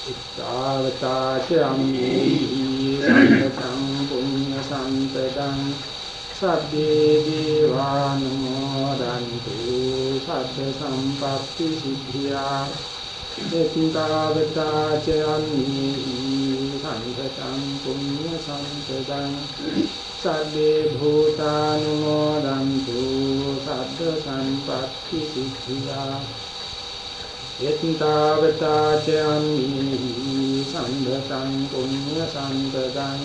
ඉත්තාවතාච අම්මේහි සම්පතං පුඤ්ඤ සම්පතං සබ්බේ දේවානුමෝදන්තු සබ්බ සම්පත්ති සිද්ධියා එතිකාවතාච අම්මේහි සම්පතං පුඤ්ඤ සම්පතං සබ්බේ භූතානුමෝදන්තු සබ්බ සම්පත්ති සිද්ධියා යත්තාවතා චම්මි සම්බතං පුඤ්ඤ සම්පදං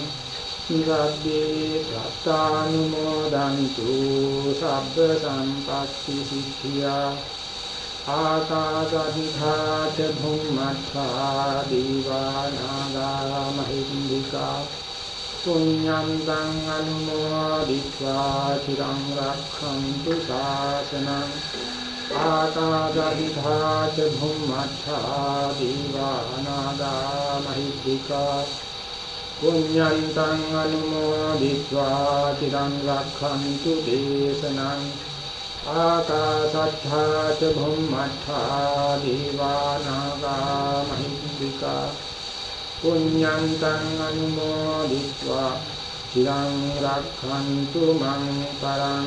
නිරබ්බේ සත්තානුමෝදන්තු සබ්බ සම්පත්ති සිද්ධියා ආකාසද්ධා ච භුම්මත්තා දීවානාගා මහින්దికා පුඤ්ඤන්තං අනුමෝදිत्वा චිරං රක්ඛන්තු ශාසනං पातादहिधा च भुम्मच्छा दिवानागामहिद्रिका පුඤ්ඤන්තං අනුමෝදිत्वा චිරං රක්ඛන්තු දේශනං ආකාසත්තා ච භුම්මත්තා දීවානාගා මහිද්దికා පුඤ්ඤන්තං අනුමෝදිत्वा චිරං රක්ඛන්තු මං පරං